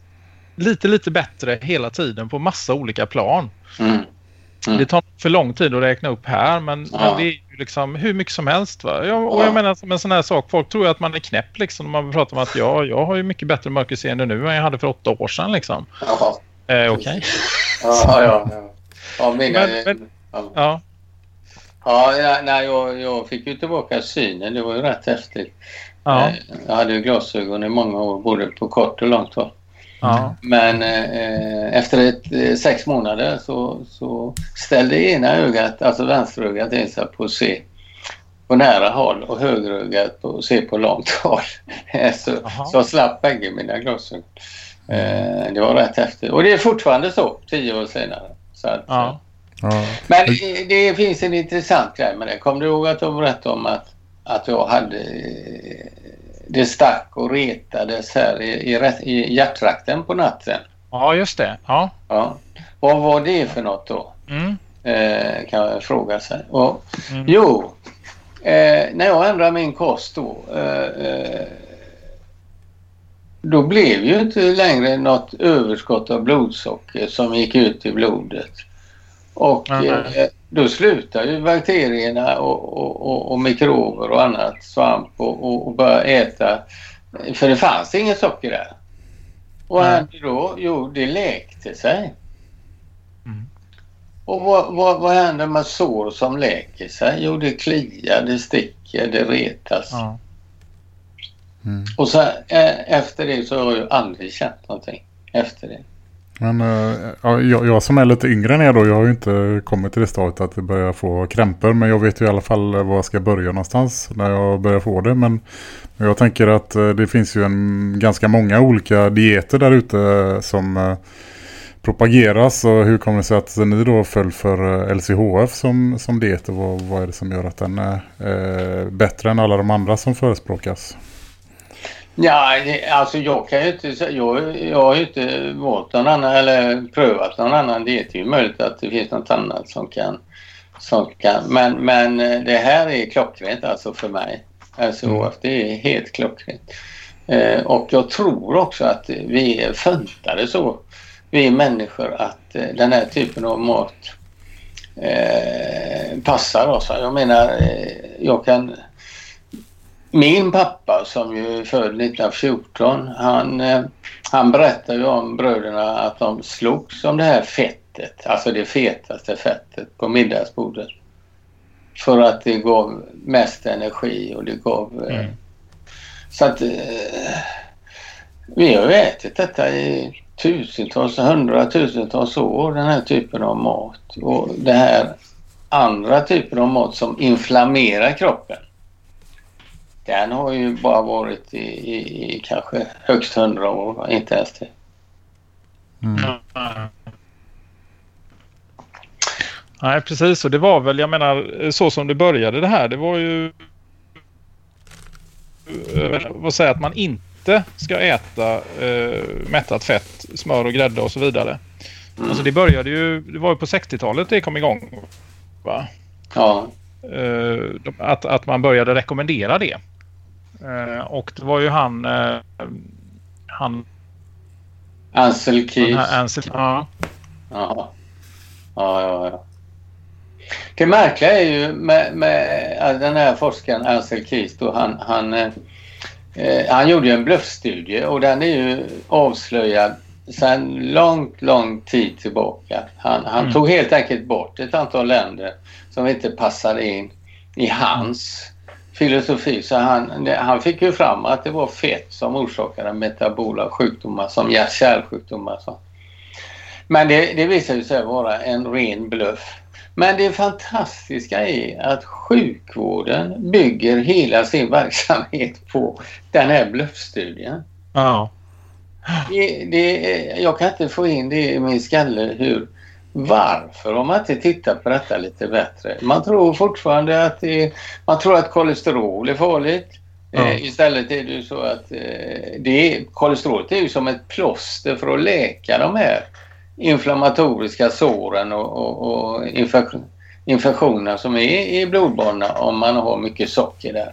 lite lite bättre hela tiden på massa olika plan. Mm. Mm. Det tar för lång tid att räkna upp här men, ja. men det är ju liksom hur mycket som helst. Va? Jag, och jag menar som en sån här sak, folk tror att man är knäpp liksom. Man pratar om att ja, jag har ju mycket bättre mörkerseende nu än jag hade för åtta år sedan liksom. Jaha. Eh, Okej. Okay. Ja, ja, ja. ja, mina, men, men, ja. Ja, nej, jag, jag fick ju tillbaka synen. Det var ju rätt häftigt. Ja. Eh, jag hade ju glasögon i många år, både på kort och långt håll. Ja. Men eh, efter ett, eh, sex månader så, så ställde ena ögat, alltså vänsterögat, in sig på att se på nära håll och högerögat på att se på långt håll. [LAUGHS] så, så jag slapp bägge mina glasögon. Eh, det var rätt häftigt. Och det är fortfarande så, tio år senare. Så att, ja. Men det finns en intressant grej med det. Kommer du ihåg att jag berättade om att, att jag hade det stack och retades här i, i, i hjärttrakten på natten. Ja, just det. Ja. ja. Vad var det för något då? Mm. Eh, kan jag fråga sig. Och, mm. Jo, eh, när jag ändrade min kost då eh, eh då blev ju inte längre något överskott av blodsocker som gick ut i blodet. Och mm. Då slutar ju bakterierna och, och, och, och, mikrober och annat, svamp och, och, börjar äta. För det fanns inget socker där. Och vad hände då? Jo, det läkte sig. Mm. Och vad, vad, vad händer med sår som läker sig? Jo, det kliar, det sticker, det retas. Mm. Och så efter det så har jag aldrig känt någonting efter det. Men uh, jag, jag, som är lite yngre än er då, jag har ju inte kommit till det stadiet att jag börjar få krämpor. Men jag vet ju i alla fall eh, var jag ska börja någonstans när jag börjar få det. Men jag tänker att eh, det finns ju en, ganska många olika dieter där ute som uh, propageras. Och hur kommer det sig att ni då föll för LCHF som, som diet? Och vad, vad är det som gör att den är bättre än alla de andra som förespråkas? Ja, alltså jag kan ju inte jag, jag har ju inte valt någon annan eller prövat någon annan diet. Det är ju möjligt att det finns något annat som kan, som kan men, men eh, det här är klockrent alltså för mig. Alltså mm. det är helt klockrent. Eh, och jag tror också att vi är funtade så, vi människor, att eh, den här typen av mat eh, passar oss. Jag menar, eh, jag kan min pappa som ju är född 1914 han, eh, han berättade ju om bröderna att de slogs om det här fettet, alltså det fetaste fettet på middagsbordet. För att det gav mest energi och det gav... Eh, mm. Så att eh, vi har ju ätit detta i tusentals, hundratusentals år den här typen av mat. Och det här andra typen av mat som inflammerar kroppen den har ju bara varit i, i, i kanske högst hundra år, inte ens det. Mm. Nej, precis. Och det var väl, jag menar, så som det började det här. Det var ju... Vad säger att man inte ska äta eh, mättat fett, smör och grädde och så vidare. Mm. Alltså det började ju, det var ju på 60-talet det kom igång. Va? Ja. Eh, att, att man började rekommendera det. Eh, och det var ju han... Eh, han Ansel Keys. Ansel, ja. Jaha. Ja, ja, ja. Det märkliga är ju med, med den här forskaren Ansel Keys då han, han, eh, han gjorde en bluffstudie och den är ju avslöjad sedan långt, lång tid tillbaka. Han, han mm. tog helt enkelt bort ett antal länder som inte passade in i hans filosofi. Så han, han fick ju fram att det var fett som orsakade metabola sjukdomar som hjärt-kärlsjukdomar. Men det, det visade sig vara en ren bluff. Men det fantastiska är att sjukvården bygger hela sin verksamhet på den här bluffstudien. Ja. Det, det, jag kan inte få in det i min skalle hur varför har man inte tittat på detta lite bättre? Man tror fortfarande att det, man tror att kolesterol är farligt. Ja. Eh, istället är det ju så att eh, det, kolesterolet är ju som ett plåster för att läka de här inflammatoriska såren och, och, och infektioner som är i blodbanorna om man har mycket socker där.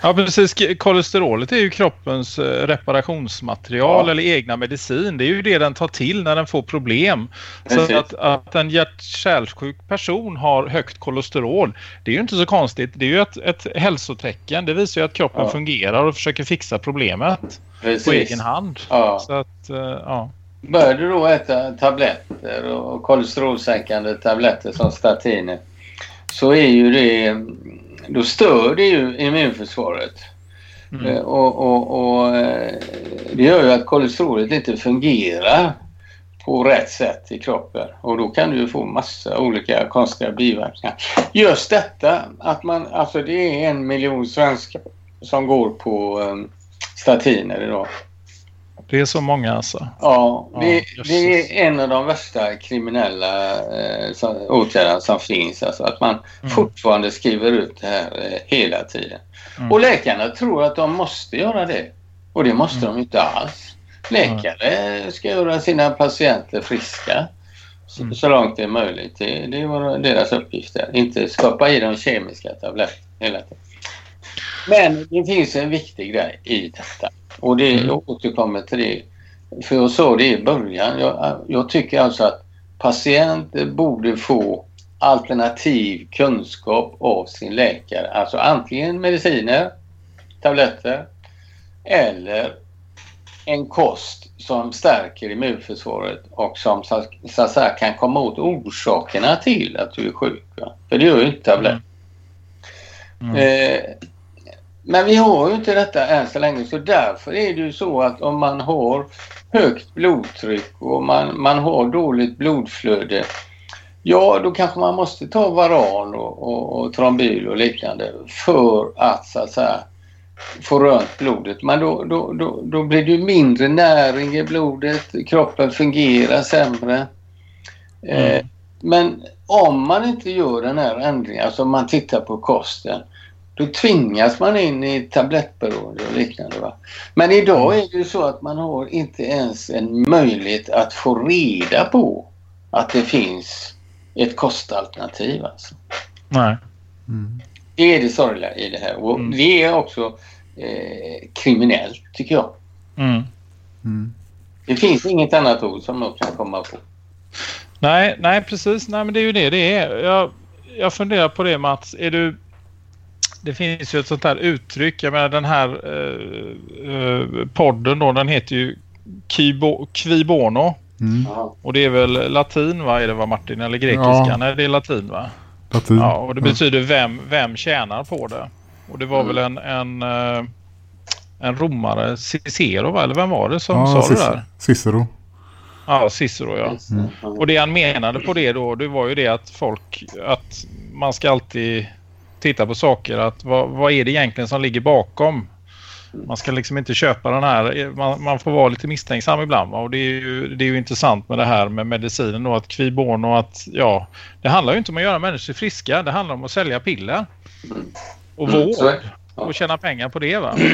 Ja precis, kolesterolet är ju kroppens eh, reparationsmaterial ja. eller egna medicin. Det är ju det den tar till när den får problem. Precis. Så att, att en hjärt-kärlsjuk person har högt kolesterol, det är ju inte så konstigt. Det är ju ett, ett hälsotecken. Det visar ju att kroppen ja. fungerar och försöker fixa problemet precis. på egen hand. Ja. Så att, eh, ja. Bör du då äta tabletter och kolesterolsänkande tabletter som statiner så är ju det då stör det ju immunförsvaret. Mm. Eh, och, och, och, eh, det gör ju att kolesterolet inte fungerar på rätt sätt i kroppen och då kan du få massa olika konstiga biverkningar. Just detta att man, alltså det är en miljon svenskar som går på um, statiner idag. Det är så många alltså? Ja, det, ja, det är en av de värsta kriminella eh, åtgärderna som finns. Alltså att man mm. fortfarande skriver ut det här eh, hela tiden. Mm. Och läkarna tror att de måste göra det. Och det måste mm. de inte alls. Läkare ska göra sina patienter friska så, mm. så långt det är möjligt. Det, det är deras uppgift. Där. Inte skapa i dem kemiska tabletter hela tiden. Men det finns en viktig grej i detta. Och det, mm. jag återkommer till det. För jag sa det i början. Jag, jag tycker alltså att patienter borde få alternativ kunskap av sin läkare. Alltså antingen mediciner, tabletter eller en kost som stärker immunförsvaret och som så, att säga kan komma åt orsakerna till att du är sjuk. Va? För det gör ju inte tabletter. Mm. Eh, men vi har ju inte detta än så länge så därför är det ju så att om man har högt blodtryck och man, man har dåligt blodflöde Ja, då kanske man måste ta varan och, och, och trombyl och liknande för att så att säga få rönt blodet. Men då, då, då, då blir det mindre näring i blodet, kroppen fungerar sämre. Mm. Eh, men om man inte gör den här ändringen, alltså om man tittar på kosten, då tvingas man in i tablettberoende och liknande. Va? Men idag mm. är det ju så att man har inte ens en möjlighet att få reda på att det finns ett kostalternativ. Alltså. Nej. Mm. Det är det sorgliga i det här och mm. det är också eh, kriminellt tycker jag. Mm. mm. Det finns inget annat ord som jag kan komma på. Nej, nej precis. Nej, men det är ju det det är. Jag, jag funderar på det Mats. Är du det finns ju ett sånt här uttryck. Jag menar den här eh, eh podden då, den heter ju Kibo, Quibono. Mm. Och det är väl latin va? Är det va Martin? Eller grekiska? Ja. Nej, det är latin va? Latin. Ja, och det betyder vem, vem tjänar på det. Och det var mm. väl en, en, eh, en romare, Cicero va? Eller vem var det som ja, sa det där? Cicero. Ja, Cicero ja. Mm. Och det han menade på det då, det var ju det att folk, att man ska alltid titta på saker. Att vad, vad är det egentligen som ligger bakom? Man ska liksom inte köpa den här. Man, man får vara lite misstänksam ibland. Va? Och det är, ju, det är ju intressant med det här med medicinen då. Att kviborn och att ja. Det handlar ju inte om att göra människor friska. Det handlar om att sälja piller. Och mm, vård. Och tjäna pengar på det va. [CLEARS THROAT]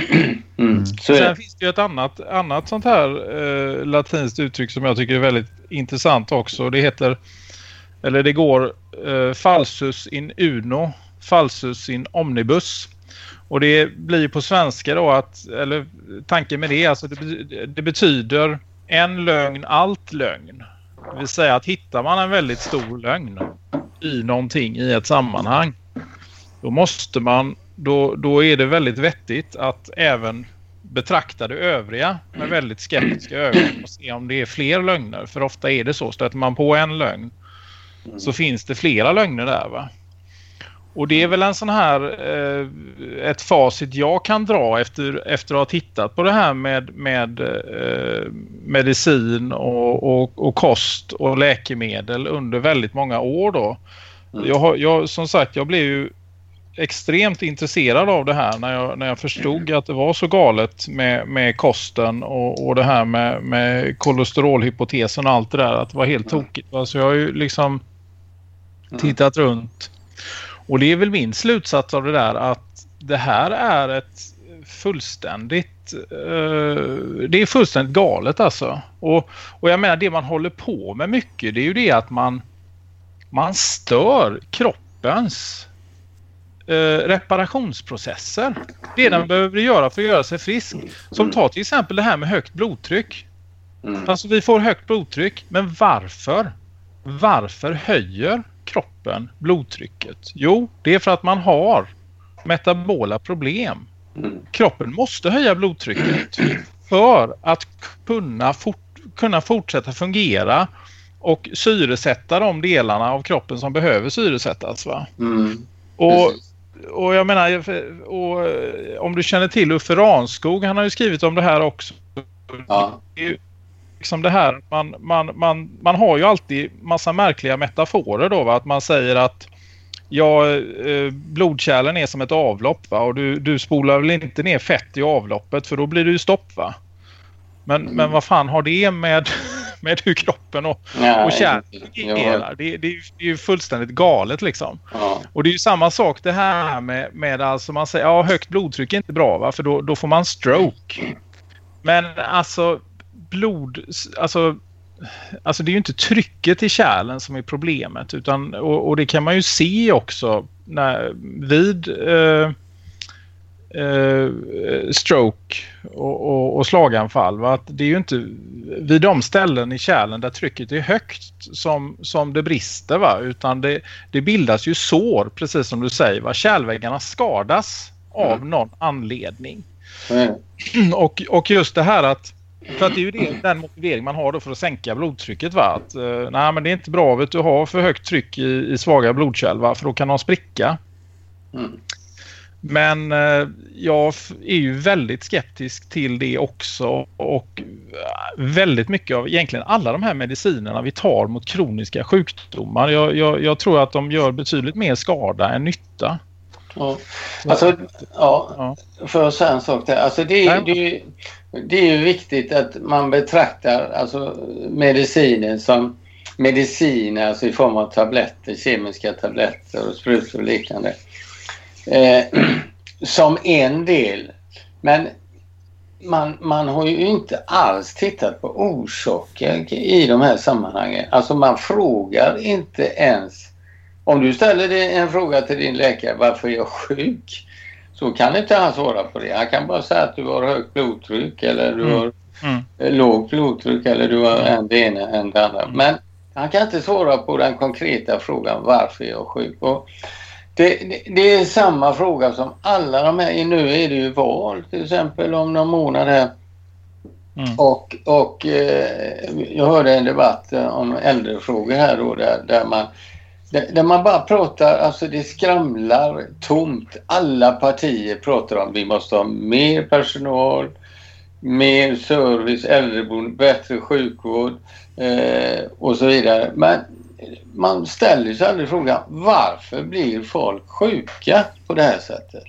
Mm, Sen finns det ju ett annat, annat sånt här eh, latinskt uttryck som jag tycker är väldigt intressant också. Det heter, eller det går eh, falsus in uno falsus in omnibus. Och det blir på svenska då att, eller tanken med det, alltså det, det betyder en lögn, allt lögn. Det vill säga att hittar man en väldigt stor lögn i någonting i ett sammanhang då måste man, då, då är det väldigt vettigt att även betrakta det övriga med väldigt skeptiska ögon och se om det är fler lögner. För ofta är det så, stöter man på en lögn så finns det flera lögner där va. Och det är väl en sån här eh, ett facit jag kan dra efter, efter att ha tittat på det här med, med eh, medicin och, och, och, kost och läkemedel under väldigt många år då. Mm. Jag, har, jag, som sagt, jag blev ju extremt intresserad av det här när jag, när jag förstod att det var så galet med, med kosten och, och det här med, med kolesterolhypotesen och allt det där. Att det var helt mm. tokigt. Alltså jag har ju liksom mm. tittat runt. Och det är väl min slutsats av det där att det här är ett fullständigt uh, det är fullständigt galet alltså. Och, och jag menar det man håller på med mycket det är ju det att man man stör kroppens eh, reparationsprocesser. Det den behöver göra för att göra sig frisk. Som tar till exempel det här med högt blodtryck. Mm. Alltså vi får högt blodtryck. Men varför? Varför höjer kroppen blodtrycket? Jo, det är för att man har metabola problem. Mm. Kroppen måste höja blodtrycket för att kunna, fort, kunna fortsätta fungera och syresätta de delarna av kroppen som behöver syresättas. Va? Mm. Och och jag menar, och, om du känner till Uffe Ranskog, han har ju skrivit om det här också. Ja. Liksom det här, man, man, man, man har ju alltid massa märkliga metaforer då, va? att man säger att ja, eh, blodkärlen är som ett avlopp va? och du, du spolar väl inte ner fett i avloppet för då blir det ju stopp va? Men, mm. men vad fan har det med [LAUGHS] med hur kroppen och, och kärlen fungerar. Det, det, det, är ju fullständigt galet liksom. Ja. Och det är ju samma sak det här med, med alltså man säger ja högt blodtryck är inte bra va för då, då får man stroke. Men alltså blod, alltså Alltså det är ju inte trycket i kärlen som är problemet utan och, och det kan man ju se också när, vid eh, eh, stroke och, och, och, slaganfall. Va? Att det är ju inte vid de ställen i kärlen där trycket är högt som, som det brister. Va? Utan det, det bildas ju sår, precis som du säger. Va? Kärlväggarna skadas av mm. någon anledning. Mm. [CLEARS THROAT] Och, och just det här att för att det är ju det, den motivering man har då för att sänka blodtrycket. Va? Att, eh, nej men det är inte bra att du har för högt tryck i, i svaga blodkärl va? för då kan de spricka. Mm. Men eh, jag är ju väldigt skeptisk till det också och väldigt mycket av egentligen alla de här medicinerna vi tar mot kroniska sjukdomar. Jag, jag, jag tror att de gör betydligt mer skada än nytta. Ja. Alltså, ja, Får jag säga en sak där? Alltså det, är, det, det är ju viktigt att man betraktar alltså medicinen som medicin, alltså i form av tabletter, kemiska tabletter och sprutor och liknande eh, [CLEARS THROAT] som en del. Men man, man har ju inte alls tittat på orsaker i de här sammanhangen. Alltså man frågar inte ens. Om du ställer en fråga till din läkare, varför är jag sjuk? Så kan inte han svara på det. Han kan bara säga att du har högt blodtryck eller du mm. har mm. lågt blodtryck eller du har en det ena än det andra. Mm. Men han kan inte svara på den konkreta frågan varför jag är sjuk. Och det, det, är samma fråga som alla de här. Nu är det ju val till exempel om någon månad här. Mm. Och, och eh, jag hörde en debatt eh, om äldrefrågor här då där, där man där, där man bara pratar, alltså det skramlar tomt. Alla partier pratar om vi måste ha mer personal, mer service, äldreboende, bättre sjukvård eh, och så vidare. Men man ställer sig aldrig frågan varför blir folk sjuka på det här sättet?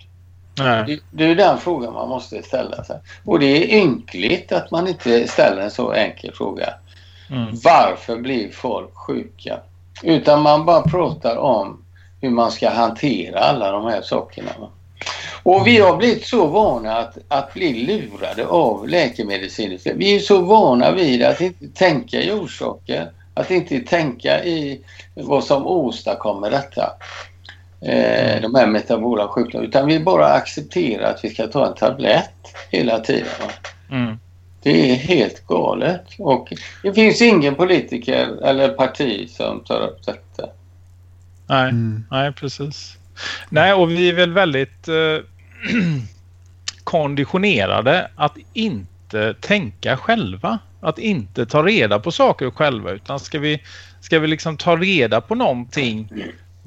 Det, det, är den frågan man måste ställa sig. Och det är ynkligt att man inte ställer en så enkel fråga. Mm. Varför blir folk sjuka? Utan man bara pratar om hur man ska hantera alla de här sakerna. Och vi har blivit så vana att, att bli lurade av läkemedelsindustrin. Vi är så vana vid att inte tänka i orsaker. Att inte tänka i vad som åstadkommer detta. Eh, de här metabola sjukdomarna. Utan vi bara accepterar att vi ska ta en tablett hela tiden. Mm. Det är helt galet. Och det finns ingen politiker eller parti som tar upp detta. Nej, mm. nej precis. Nej, och vi är väl väldigt eh, [CLEARS THROAT] konditionerade att inte tänka själva att inte ta reda på saker själva utan ska vi, ska vi liksom ta reda på någonting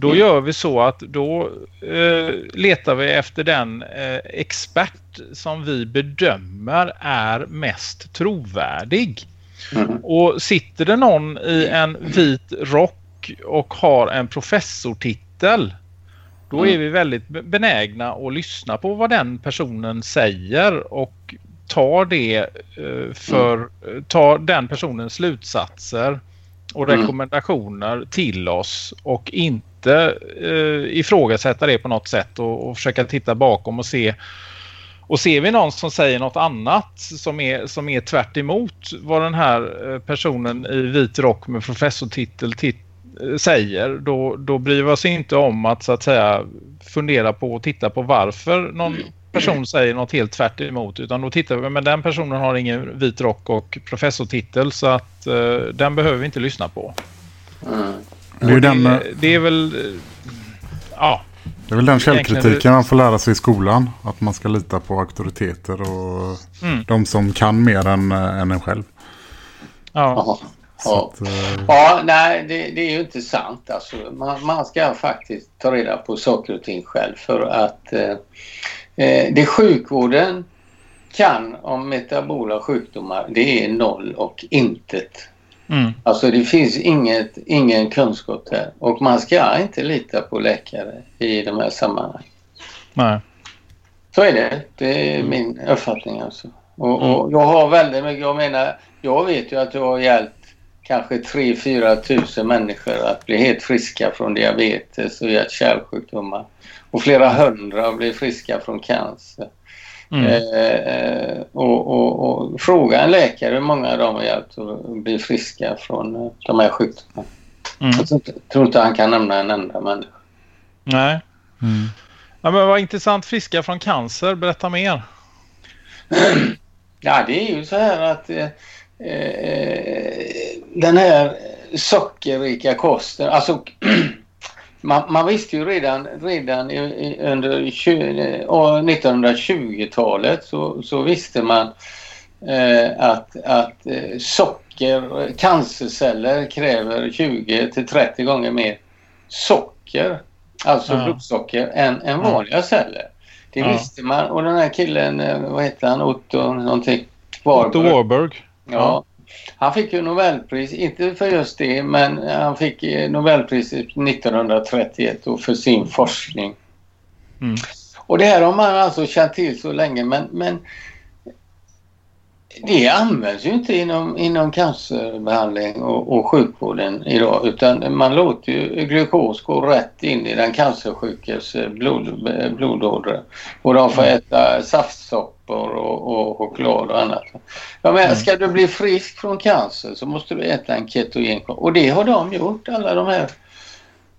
Då mm. gör vi så att då eh, letar vi efter den eh, expert som vi bedömer är mest trovärdig. Mm. Och sitter det någon i en vit rock och har en professortitel då mm. är vi väldigt benägna att lyssna på vad den personen säger och tar det eh, för mm. tar den personens slutsatser och mm. rekommendationer mm. till oss och inte eh, ifrågasätta det på något sätt och, och försöka titta bakom och se och ser vi någon som säger något annat som är, som är tvärt vad den här eh, personen i vit rock med professortitel eh, säger då, då bryr vi oss inte om att så att säga fundera på och titta på varför någon person säger något helt tvärt emot utan då tittar vi men den personen har ingen vit rock och professortitel så att uh, den behöver vi inte lyssna på. Mm. Det, är den, det, det, är väl ja. Det är väl den källkritiken man får lära sig i skolan. Att man ska lita på auktoriteter och mm. de som kan mer än, än en själv. Ja. Ja. Att, ja, nej det, det, är ju inte sant. Alltså, man, man, ska faktiskt ta reda på saker och ting själv för att eh, Eh, det sjukvården kan om metabola sjukdomar det är noll och intet. Mm. Alltså det finns inget, ingen kunskap där och man ska inte lita på läkare i de här sammanhangen. Nej. Så är det. Det är mm. min uppfattning alltså. Och, och, mm. jag har väldigt mycket, jag menar, jag vet ju att jag har hjälpt kanske 3-4 tusen människor att bli helt friska från diabetes och hjärt-kärlsjukdomar. Och flera hundra blivit friska från cancer. Mm. Eh, och, och, och, fråga en läkare hur många av dem har hjälpt att bli friska från eh, de här sjukdomarna. Mm. Jag tror inte, tror inte han kan nämna en enda människa. Nej. Mm. Ja, men vad intressant. Friska från cancer. Berätta mer. [CLEARS THROAT] ja, det är ju så här att eh, eh den här sockerrika kosten, alltså [CLEARS THROAT] man, man, visste ju redan, redan i, i, under 1920-talet så, så visste man eh, att, att eh, socker, cancerceller kräver 20 till 30 gånger mer socker, alltså ja. blodsocker, än, än vanliga celler. Det ja. visste man och den här killen, eh, vad heter han, Otto någonting? Warburg. Otto Warburg. Ja. Han fick ju Nobelpris, inte för just det, men han fick Nobelpris 1931 för sin forskning. Mm. Och det här har man alltså känt till så länge men, men det används ju inte inom, inom cancerbehandling och, och sjukvården idag utan man låter ju glukos gå rätt in i den cancersjukes blod, blodådror. Och de får mm. äta saftsoppor och, och choklad och annat. Ja, men mm. ska du bli frisk från cancer så måste du äta en ketogen Och det har de gjort, alla de här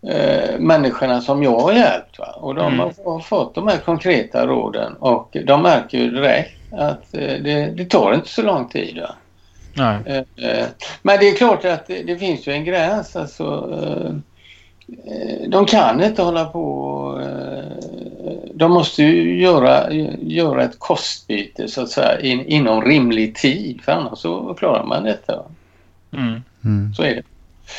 eh, människorna som jag har hjälpt. Va? Och de mm. har fått de här konkreta råden och de märker ju direkt att eh, det, det, tar inte så lång tid. Va? Nej. Eh, eh, men det är klart att det, det finns ju en gräns. Alltså, de kan inte hålla på. De måste ju göra, göra ett kostbyte så att säga in, inom rimlig tid för annars så klarar man detta. Mm. Mm. Så är det.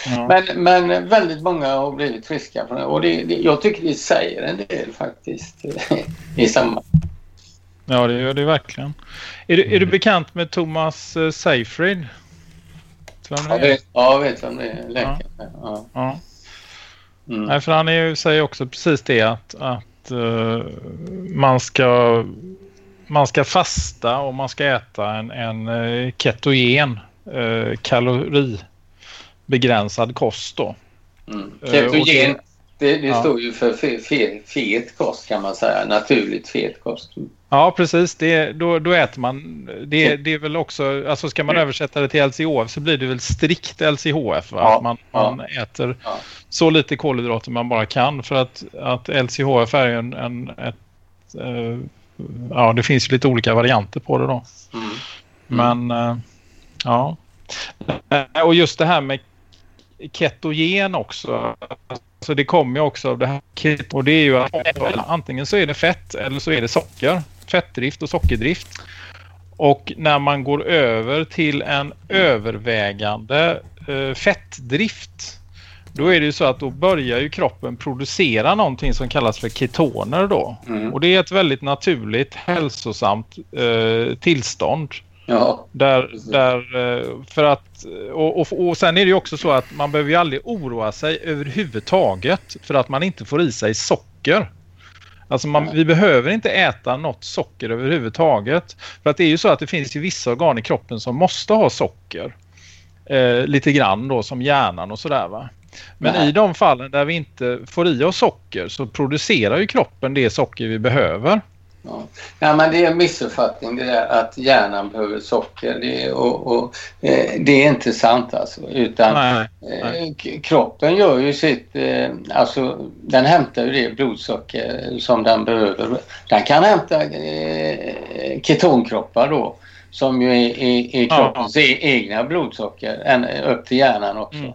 Ja. Men, men väldigt många har blivit friska från det och det, det, jag tycker det säger en del faktiskt [LAUGHS] i sammanhanget. Ja, det gör det verkligen. Är du, är du mm. bekant med Thomas uh, Seyfried? Ja, vet, ja, jag vet vem det är. Läkare. Ja. ja. Mm. Nej, för han är, säger också precis det att, att uh, man ska man ska fasta och man ska äta en, en uh, ketogen uh, kaloribegränsad kost då. Mm. Ketogen, det, det ja. står ju för fet, fet kost kan man säga. Naturligt fet kost. Ja, precis. Det, då, då äter man. Det, det är väl också, alltså ska man mm. översätta det till LCHF så blir det väl strikt LCHF. Va? Ja, att man, ja. man äter ja. så lite kolhydrater man bara kan för att, att LCHF är en, en ett, uh, ja det finns lite olika varianter på det då. Mm. Mm. Men uh, ja. Och just det här med ketogen också. Alltså det kommer ju också av det här och det är ju att antingen så är det fett eller så är det socker fettdrift och sockerdrift. Och när man går över till en övervägande eh, fettdrift Då är det ju så att då börjar ju kroppen producera någonting som kallas för ketoner då. Mm. Och det är ett väldigt naturligt hälsosamt eh, tillstånd. Ja. Där, där, eh, för att, och, och, och sen är det ju också så att man behöver ju aldrig oroa sig överhuvudtaget för att man inte får i sig socker. Alltså man, vi behöver inte äta något socker överhuvudtaget. För att det är ju så att det finns ju vissa organ i kroppen som måste ha socker. Eh, lite grann då som hjärnan och sådär va. Men Nej. i de fallen där vi inte får i oss socker så producerar ju kroppen det socker vi behöver. Ja. ja, men det är en missuppfattning det där att hjärnan behöver socker. Det är, och, och eh, det är inte sant alltså. Utan nej, nej. Eh, kroppen gör ju sitt, eh, alltså den hämtar ju det blodsocker som den behöver. Den kan hämta ketonkroppar då som ju är, är, är kroppens ja. E-, egna blodsocker upp till hjärnan också. Mm.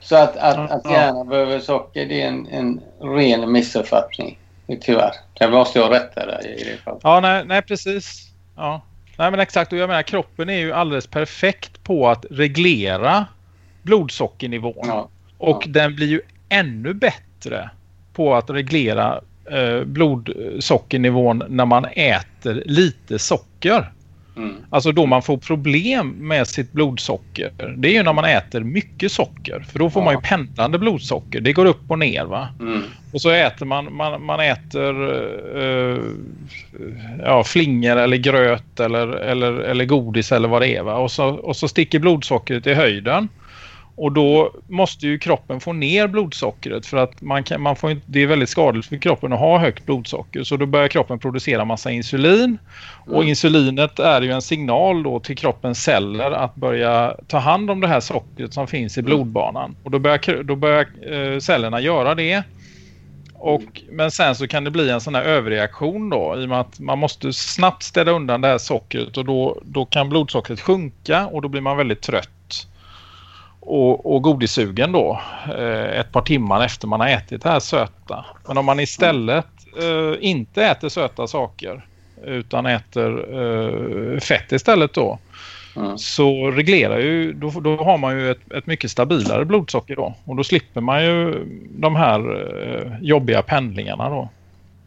Så att, att, att hjärnan behöver socker det är en, en ren missuppfattning. Tyvärr. Det måste jag rätta dig i det fallet. Ja, nej, nej precis. Ja. Nej, men exakt. Och jag menar, kroppen är ju alldeles perfekt på att reglera blodsockernivån. Ja. Och ja. den blir ju ännu bättre på att reglera eh, blodsockernivån när man äter lite socker. Mm. Alltså då man får problem med sitt blodsocker. Det är ju när man äter mycket socker. För då får ja. man ju pendlande blodsocker. Det går upp och ner va. Mm. Och så äter man, man, man äter uh, ja, flingor eller gröt eller, eller, eller godis eller vad det är va. Och så, och så sticker blodsockret i höjden. Och då måste ju kroppen få ner blodsockret för att man kan, man får inte, det är väldigt skadligt för kroppen att ha högt blodsocker. Så då börjar kroppen producera massa insulin. Och mm. insulinet är ju en signal då till kroppens celler att börja ta hand om det här sockret som finns i mm. blodbanan. Och då börjar, då börjar eh, cellerna göra det. Och, men sen så kan det bli en sån här överreaktion då i och med att man måste snabbt städa undan det här sockret och då, då kan blodsockret sjunka och då blir man väldigt trött och, och godissugen då eh, ett par timmar efter man har ätit det här söta. Men om man istället eh, inte äter söta saker utan äter eh, fett istället då mm. så reglerar ju, då, då har man ju ett, ett, mycket stabilare blodsocker då och då slipper man ju de här eh, jobbiga pendlingarna då.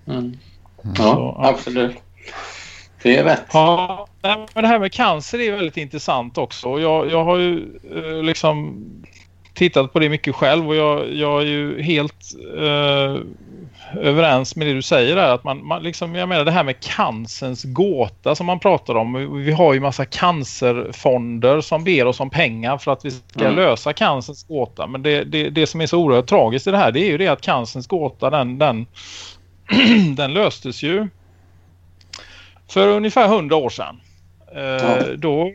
Mm. Ja, så, absolut. Det är rätt. Ja, men det här med cancer är väldigt intressant också. Jag, jag har ju eh, liksom tittat på det mycket själv och jag, jag är ju helt eh, överens med det du säger där. Att man, man liksom, jag menar det här med cancerns gåta som man pratar om. Vi har ju massa cancerfonder som ber oss om pengar för att vi ska mm. lösa cancerns gåta. Men det, det, det som är så oerhört tragiskt i det här det är ju det att cancerns gåta den, den, [CLEARS THROAT] den löstes ju för ungefär hundra år sedan. Eh, ja. Då,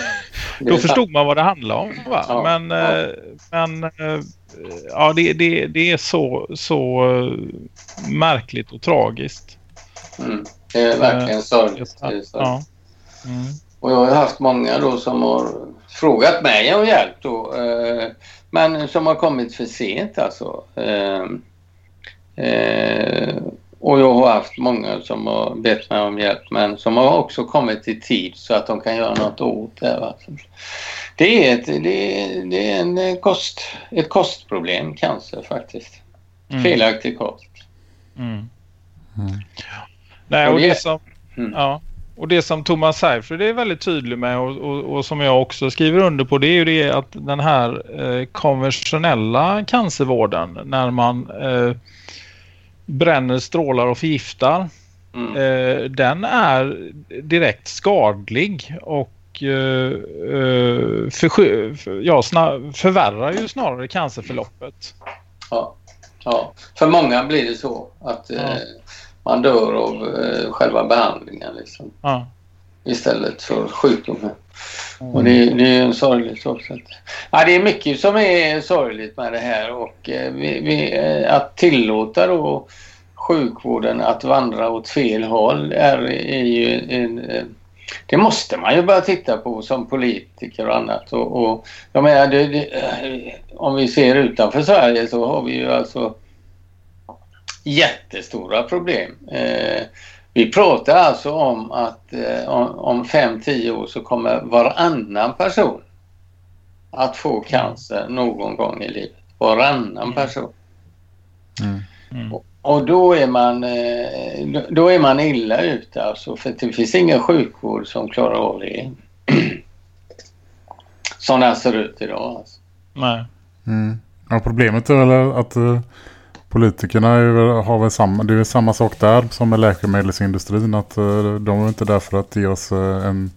[LAUGHS] då förstod man vad det handlade om. Ja, men ja. Eh, men eh, ja, det, det, det är så, så märkligt och tragiskt. Mm. Det är verkligen sorgligt. Ja. Mm. Och jag har haft många då som har frågat mig om hjälp då. Men som har kommit för sent alltså. Och jag har haft många som har bett mig om hjälp men som har också kommit i tid så att de kan göra något åt det. Va? Det är, ett, det är, det är en eh, kost, ett kostproblem, cancer faktiskt. Mm. Felaktig kost. Mm. Mm. Nej, och, det, som, mm. ja, och det som Thomas Seifert är väldigt tydlig med och, och, och, som jag också skriver under på det är ju det att den här eh, konventionella cancervården när man eh, bränner, strålar och förgiftar. Mm. Eh, den är direkt skadlig och eh, eh för, ja, förvärrar ju snarare cancerförloppet. Ja. ja, för många blir det så att ja. eh, man dör av själva behandlingen liksom. Ja. Istället för sjukdomen. Mm. Och det, det är sorgligt också. Ja, det är mycket som är sorgligt med det här och eh, vi, vi, eh, att tillåta då sjukvården att vandra åt fel håll är, är ju en, eh, det måste man ju börja titta på som politiker och annat. Och, och jag menar, det, det, om vi ser utanför Sverige så har vi ju alltså jättestora problem. Eh, vi pratar alltså om att eh, om 5-10 år så kommer varannan person att få cancer någon gång i livet. Varannan mm. person. Mm. Mm. Och, och, då är man eh, då är man illa ute alltså för det finns ingen sjukvård som klarar av det. [CLEARS THROAT] som den ser ut idag. Alltså. Nej. Mm. Ja, problemet är väl att uh, politikerna är, har väl samma, det är samma sak där som med läkemedelsindustrin. Att uh, de är inte där för att ge oss uh, en,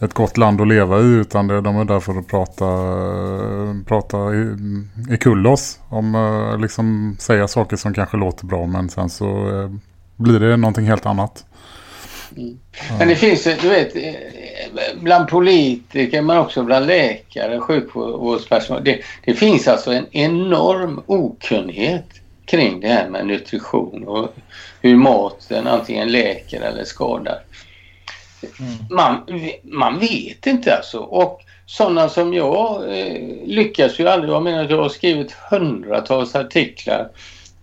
ett gott land att leva i utan de är där för att prata, prata i, i kullos. Om liksom säga saker som kanske låter bra men sen så blir det någonting helt annat. Mm. Men det finns, du vet, bland politiker men också bland läkare, sjukvårdspersonal. Det, det finns alltså en enorm okunnighet kring det här med nutrition och hur maten antingen läker eller skadar. Mm. Man, man vet inte alltså. Och sådana som jag eh, lyckas ju aldrig. Jag menar, jag har skrivit hundratals artiklar,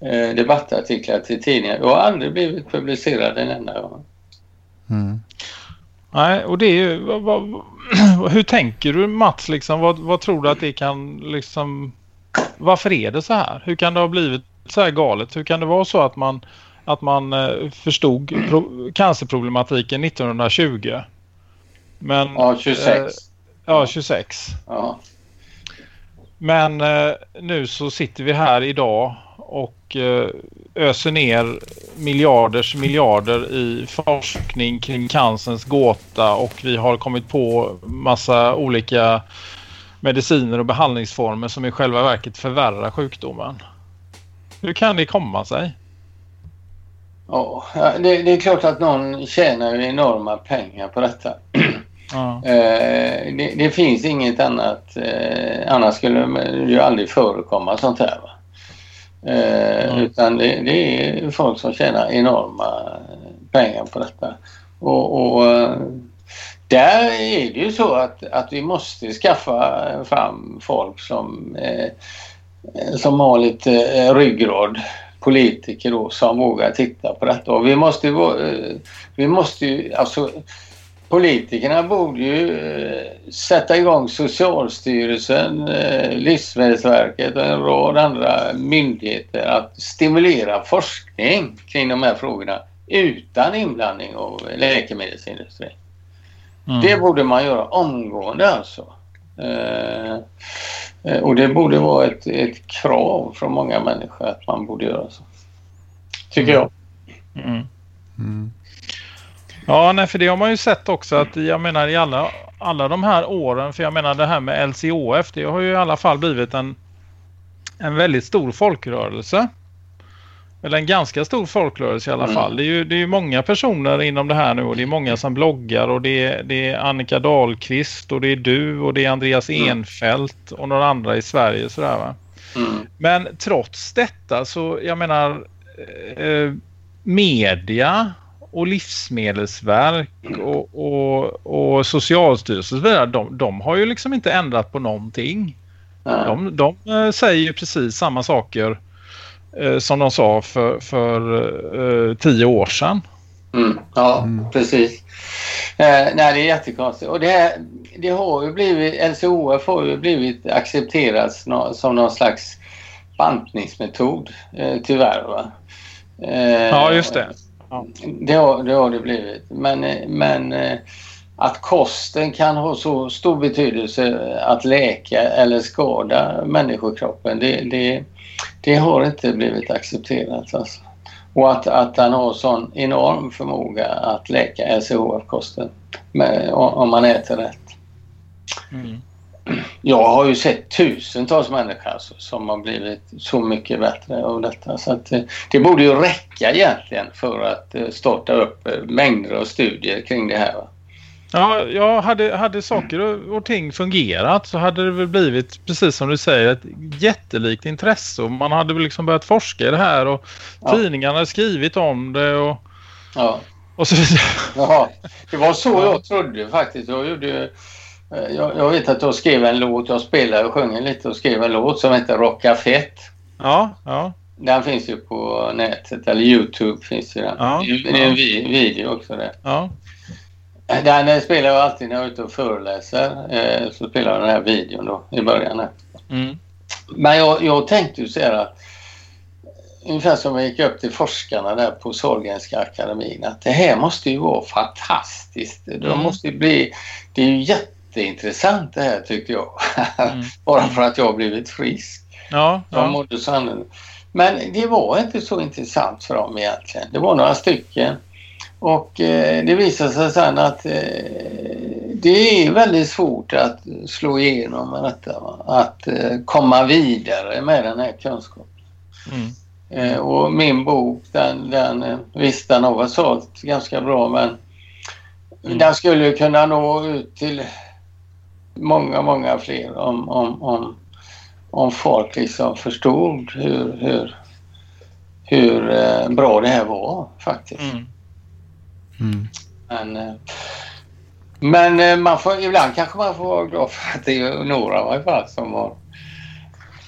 eh, debattartiklar till tidningar. Jag har aldrig blivit publicerad en enda gång. Mm. Nej, och det är ju... Vad, vad, [CLEARS THROAT] hur tänker du Mats? Liksom, vad, vad, tror du att det kan liksom... Varför är det så här? Hur kan det ha blivit så här galet? Hur kan det vara så att man, att man eh, förstod pro, cancerproblematiken 1920? Men, ja, 26. Eh, ja, 26. Ja. Men eh, nu så sitter vi här idag och eh, öser ner miljarders miljarder i forskning kring cancerns gåta och vi har kommit på massa olika mediciner och behandlingsformer som i själva verket förvärrar sjukdomen. Hur kan det komma sig? Ja, det, det är klart att någon tjänar enorma pengar på detta. Ja. [CLEARS THROAT] Eh, det, det, finns inget annat, eh, annars skulle det ju aldrig förekomma sånt här. Va? Mm. Utan det, det, är folk som tjänar enorma pengar på detta. Och, och eh, där är det ju så att, att vi måste skaffa fram folk som, eh, som har lite eh, ryggrad politiker då som vågar titta på detta. Och vi måste, vi måste ju, alltså Politikerna borde ju eh, sätta igång Socialstyrelsen, eh, Livsmedelsverket och en rad andra myndigheter att stimulera forskning kring de här frågorna utan inblandning av läkemedelsindustrin. Mm. Det borde man göra omgående alltså. Eh, och det borde vara ett, ett krav från många människor att man borde göra så. Tycker mm. jag. Mm. mm. Ja, nej, för det har man ju sett också att jag menar i alla, alla de här åren, för jag menar det här med LCOF, det har ju i alla fall blivit en, en väldigt stor folkrörelse. Eller en ganska stor folkrörelse i alla mm. fall. Det är ju det är många personer inom det här nu och det är många som bloggar och det är, det är Annika Dahlqvist och det är du och det är Andreas mm. Enfält och några andra i Sverige sådär va. Mm. Men trots detta så jag menar eh, media och Livsmedelsverk och, och, och Socialstyrelsen och så vidare, de, de har ju liksom inte ändrat på någonting. De, de äh, säger ju precis samma saker som de sa för, för äh, tio år sedan. Mm, ja, mm. precis. nej, det är jättekonstigt. Och det, det har ju blivit, LCOF har ju blivit accepterat som någon slags bantningsmetod, tyvärr. Va? ja, just det. Det, har, det har det blivit. Men, men eh, att kosten kan ha så stor betydelse att läka eller skada människokroppen det, det, det har inte blivit accepterat. Alltså. Och att, att den har sån enorm förmåga att läka LCHF-kosten om man äter rätt. Mm jag har ju sett tusentals människor som har blivit så mycket bättre av detta. Så att, eh, det borde ju räcka egentligen för att eh, starta upp eh, mängder av studier kring det här. Va? Ja, ja hade, hade saker och, ting fungerat så hade det väl blivit, precis som du säger, ett jättelikt intresse. Och man hade väl liksom börjat forska i det här och ja. tidningarna hade skrivit om det och, ja. och så vidare. Jaha, det var så jag trodde faktiskt. Jag gjorde Eh, jag, jag, vet att jag skrev en låt, jag spelade och sjöng lite och skrev en låt som heter Rocka Fett. Ja, ja. Den finns ju på nätet, eller Youtube finns ju den. Ja, det är en ja. video också där. Ja. Den spelar jag alltid när jag är ute och föreläser. Eh, så spelar jag den här videon då i början. Mm. Men jag, jag tänkte ju så här att ungefär som jag gick upp till forskarna där på Sahlgrenska akademin att det här måste ju vara fantastiskt. De mm. måste bli, det är ju jätteintressant det här tyckte jag. Mm. [LAUGHS] Bara för att jag har blivit frisk. Ja, ja. mådde så Men det var inte så intressant för dem egentligen. Det var några stycken. Och eh, det visade sig sen att eh, det är väldigt svårt att slå igenom med detta. Att eh, komma vidare med den här kunskapen. Mm. Eh, och min bok den, den eh, visst den har sålt ganska bra men mm. den skulle kunna nå ut till många, många fler om, om, om, om folk liksom förstod hur, hur, hur eh, bra det här var faktiskt. Mm. Mm. Men, eh, men eh, man får, ibland kanske man får vara glad för att det är några i fall som har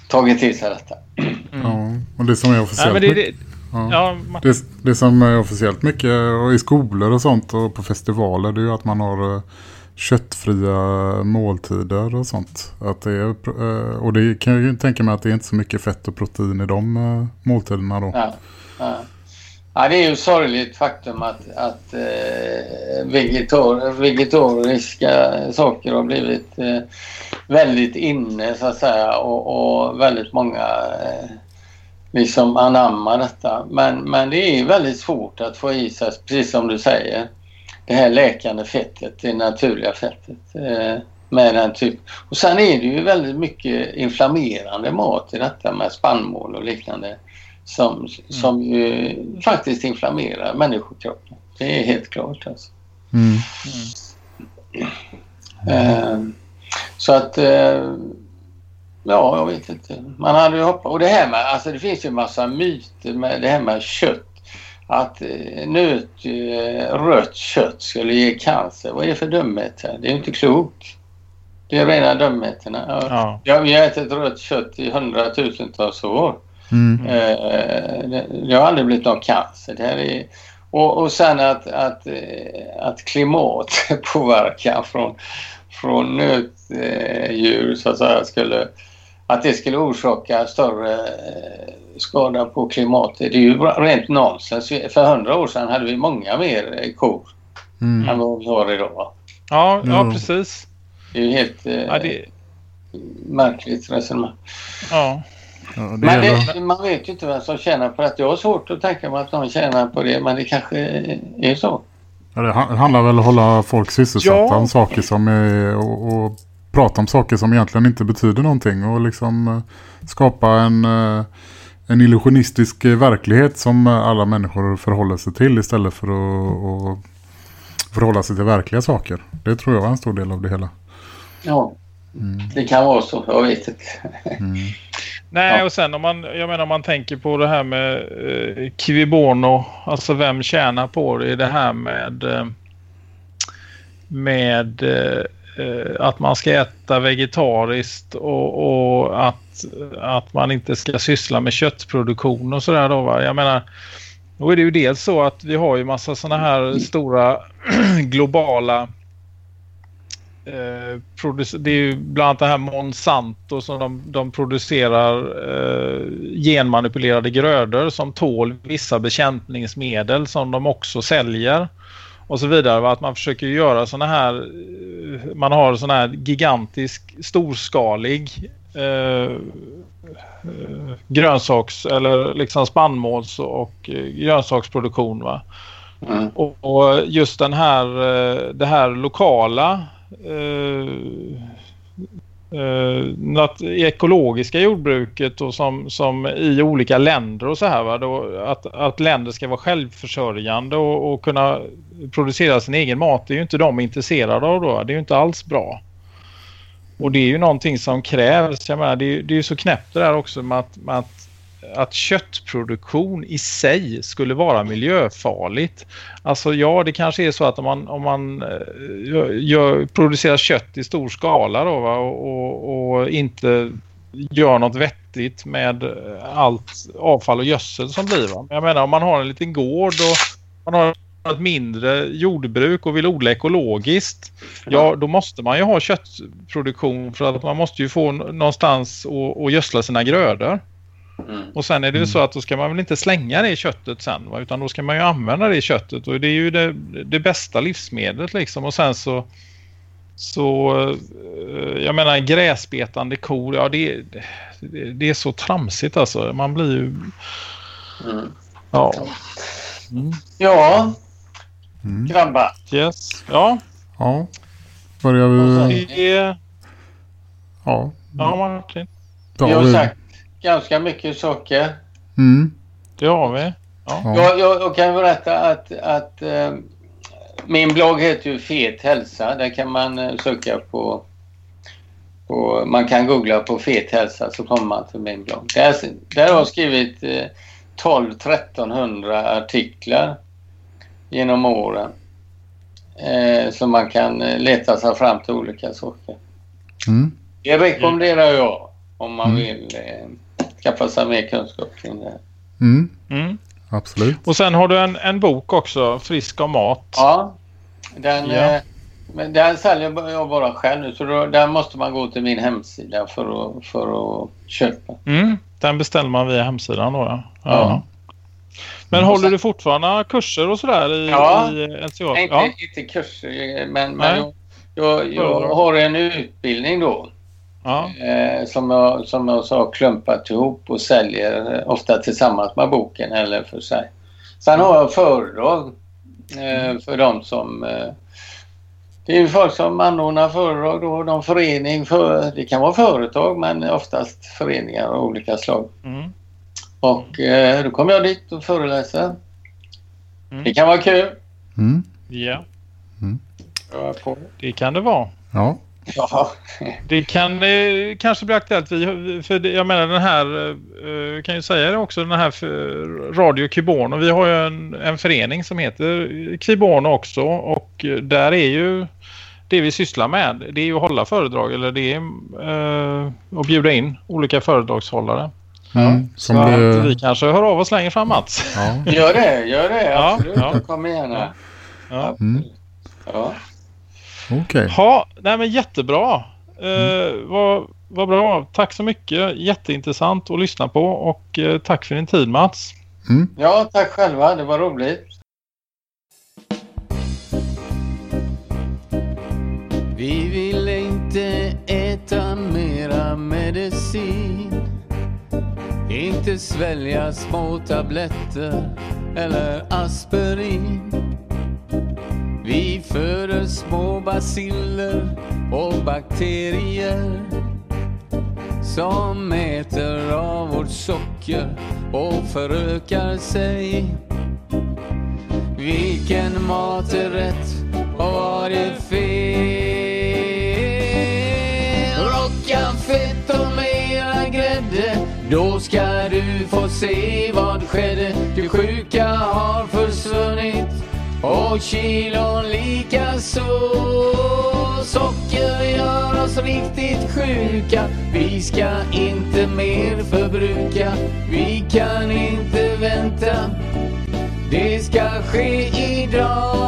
tagit till sig detta. Mm. Ja, och det som är officiellt ja, det, det, ja. Ja, det, det, som är officiellt mycket och i skolor och sånt och på festivaler det är ju att man har eh, köttfria måltider och sånt. Att det är, och det kan jag ju tänka mig att det är inte så mycket fett och protein i de måltiderna då. Ja, ja. Ja, det är ju sorgligt faktum att, att eh, vegetar vegetariska saker har blivit eh, väldigt inne så att säga och, och väldigt många eh, liksom anammar detta. Men, men det är väldigt svårt att få i sig, precis som du säger, det här läkande fettet, det naturliga fettet. Eh, med den typ. Och sen är det ju väldigt mycket inflammerande mat i detta med spannmål och liknande som, mm. som ju faktiskt inflammerar människokroppen. Det är helt klart. Alltså. Mm. Mm. så att... Eh, ja, jag vet inte. Man hade ju hoppats. Och det här med... Alltså det finns ju en massa myter med det här med kött. Att eh, nöt, eh, rött kött skulle ge cancer. Vad är det för dumheter? Det är ju inte klokt. Det är rena dumheterna. Ja. Ja. Jag har ätit rött kött i hundratusentals år. Mm. Eh, det har aldrig blivit någon cancer. Det här är, och, och sen att, att, eh, att klimatpåverkan [LAUGHS] från, från nötdjur så att säga skulle att det skulle orsaka större eh, skada på klimatet. Det är ju rent nonsens. För hundra år sedan hade vi många mer kor mm. än vad vi har idag. Ja, ja precis. Det är ju helt ja, det... märkligt resonemang. Ja. Ja, men det, man vet ju inte vem som tjänar på det. Jag har svårt att tänka mig att någon tjänar på det, men det kanske är så. Ja, det handlar väl om att hålla folk sysselsatta ja. om saker som är, och, och, prata om saker som egentligen inte betyder någonting och liksom eh, skapa en, eh, en illusionistisk verklighet som alla människor förhåller sig till istället för att, att förhålla sig till verkliga saker. Det tror jag är en stor del av det hela. Ja, mm. det kan vara så. Jag vet inte. Mm. [LAUGHS] Nej, ja. och sen om man, jag menar om man tänker på det här med eh, Kivibono, alltså vem tjänar på det, det här med eh, med eh, att man ska äta vegetariskt och, och, att, att man inte ska syssla med köttproduktion och sådär då va. Jag menar, då är det ju dels så att vi har ju massa sådana här stora [CLEARS THROAT] globala Eh, det är ju bland annat det här Monsanto som de, de producerar eh, genmanipulerade grödor som tål vissa bekämpningsmedel som de också säljer och så vidare. Att man försöker göra sådana här, eh, man har sån här gigantisk, storskalig eh, eh, grönsaks eller liksom spannmåls och grönsaksproduktion. Va? Mm. Och, och, just den här, det här lokala eh, eh ekologiska jordbruket och som, som i olika länder och så här va, då, att, att länder ska vara självförsörjande och, och kunna producera sin egen mat det är ju inte de intresserade av då, det är ju inte alls bra. Och det är ju någonting som krävs, jag menar, det, är, det är ju så knäppt det där också med att, med att att köttproduktion i sig skulle vara miljöfarligt. Alltså ja, det kanske är så att om man, om man eh, gör, producerar kött i stor skala då, va, och, och, inte gör något vettigt med allt avfall och gödsel som blir. Va? Jag menar om man har en liten gård och man har ett mindre jordbruk och vill odla ekologiskt. Ja, då måste man ju ha köttproduktion för att man måste ju få någonstans att gödsla sina grödor. Mm. Och sen är det ju så att då ska man väl inte slänga det köttet sen va? utan då ska man ju använda det köttet och det är ju det, det bästa livsmedlet liksom och sen så så eh, jag menar gräsbetande kor, ja det, det, det är så tramsigt alltså. Man blir ju... Mm. Ja. Mm. Ja. Mm. Grabbar. Yes. Ja. Ja. Börjar vi... Det... Ja. Ja, Martin. Vi har sagt ganska mycket socker. Mm. Det har vi. Ja. Jag, jag, jag kan berätta att, att äh, min blogg heter ju Fet hälsa. Där kan man äh, söka på, på... Man kan googla på Fet hälsa så kommer man till min blogg. Där, där har jag skrivit äh, 12-1300 artiklar genom åren. Eh, så man kan eh, leta sig fram till olika sorter. Mm. Det rekommenderar jag om man mm. vill eh, skaffa sig mer kunskap kring det. Mm. Mm. Absolut. Och sen har du en, en bok också, Frisk av mat. Ja, den, ja. Eh, men den säljer jag bara själv nu så då, där måste man gå till min hemsida för att, för att köpa. Mm. Den beställer man via hemsidan då. Ja. ja. Men håller sen, du fortfarande kurser och sådär i, ja, i LCA? Inte, ja, inte kurser men, men jag, jag, jag, har en utbildning då. Ja. Eh, som, jag, som jag så klumpat ihop och säljer ofta tillsammans med boken eller för sig. Sen har jag föredrag eh, för de som eh, det är ju folk som anordnar föredrag då, de förening, för, det kan vara företag men oftast föreningar av olika slag. Mm. Och eh, då kommer jag dit och föreläser. Mm. Det kan vara kul. Mm. Ja. Mm. Det kan det vara. Ja. Ja. det kan eh, kanske bli aktuellt. Vi, för jag menar den här, eh, kan ju säga det också, den här Radio Kiborno. Vi har ju en, en förening som heter Kiborno också och där är ju det vi sysslar med. Det är ju att hålla föredrag eller det är eh, att bjuda in olika föredragshållare. Mm, så det... vi kanske hör av oss längre fram Mats. Ja. Gör det, gör det. Absolut. Ja, ja. Kom igen. Ja. Ja. Mm. ja. Okej. Okay. Ja, nej men jättebra. Eh, mm. vad, vad bra. Tack så mycket. Jätteintressant att lyssna på och eh, tack för din tid Mats. Mm. Ja, tack själva. Det var roligt. Vi vill inte äta mera medicin inte svälja små tabletter eller aspirin. Vi föder små basiller och bakterier som äter av vårt socker och förökar sig. Vilken mat är rätt och vad är fel? Rocka fett och mera grädde då ska du få se vad skedde. Du sjuka har och kilon lika så. Socker gör oss riktigt sjuka. Vi ska inte mer förbruka. Vi kan inte vänta. Det ska ske idag.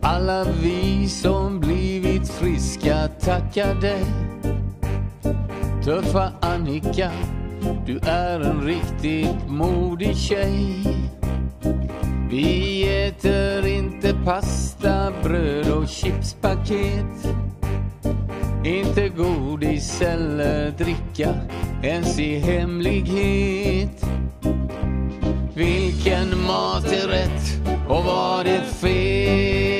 Alla vi som blivit friska tackar dig. Tuffa Annika, du är en riktigt modig tjej. Vi äter inte pasta, bröd och chipspaket. Inte godis eller dricka, ens i hemlighet. Vilken mat är rätt och vad är fel?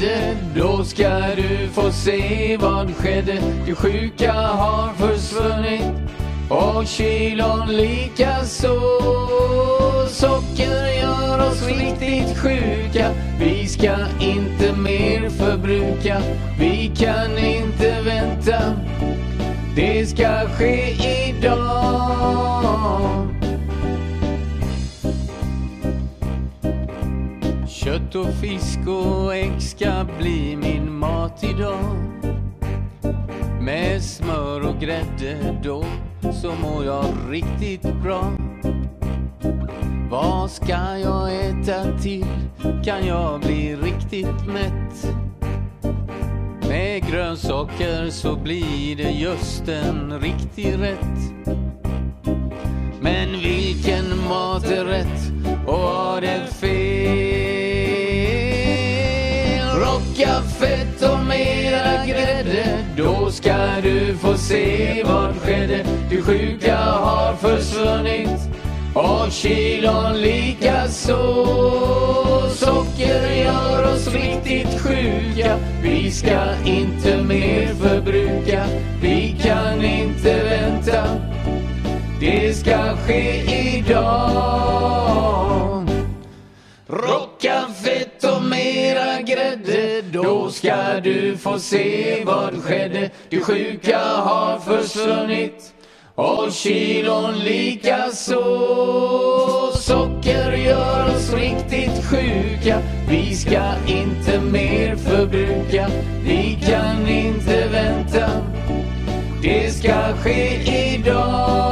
Skedde. Då ska du få se vad skedde. Det sjuka har försvunnit och kilon lika så. Socker gör oss riktigt sjuka. Vi ska inte mer förbruka. Vi kan inte vänta. Det ska ske idag. Kött och fisk och ägg ska bli min mat idag med smör och grädde då så mår jag riktigt bra. Vad ska jag äta till? Kan jag bli riktigt mätt? Med grönsaker så blir det just en riktig rätt. Men vilken mat är rätt och vad är fel? Kaffet fett och mera grädde. Då ska du få se vad skedde. Du sjuka har försvunnit. Och kilon lika så Socker gör oss riktigt sjuka. Vi ska inte mer förbruka. Vi kan inte vänta. Det ska ske idag grädde Då ska du få se vad skedde Du sjuka har försvunnit och kilon lika så. Socker gör oss riktigt sjuka. Vi ska inte mer förbruka. Vi kan inte vänta. Det ska ske idag.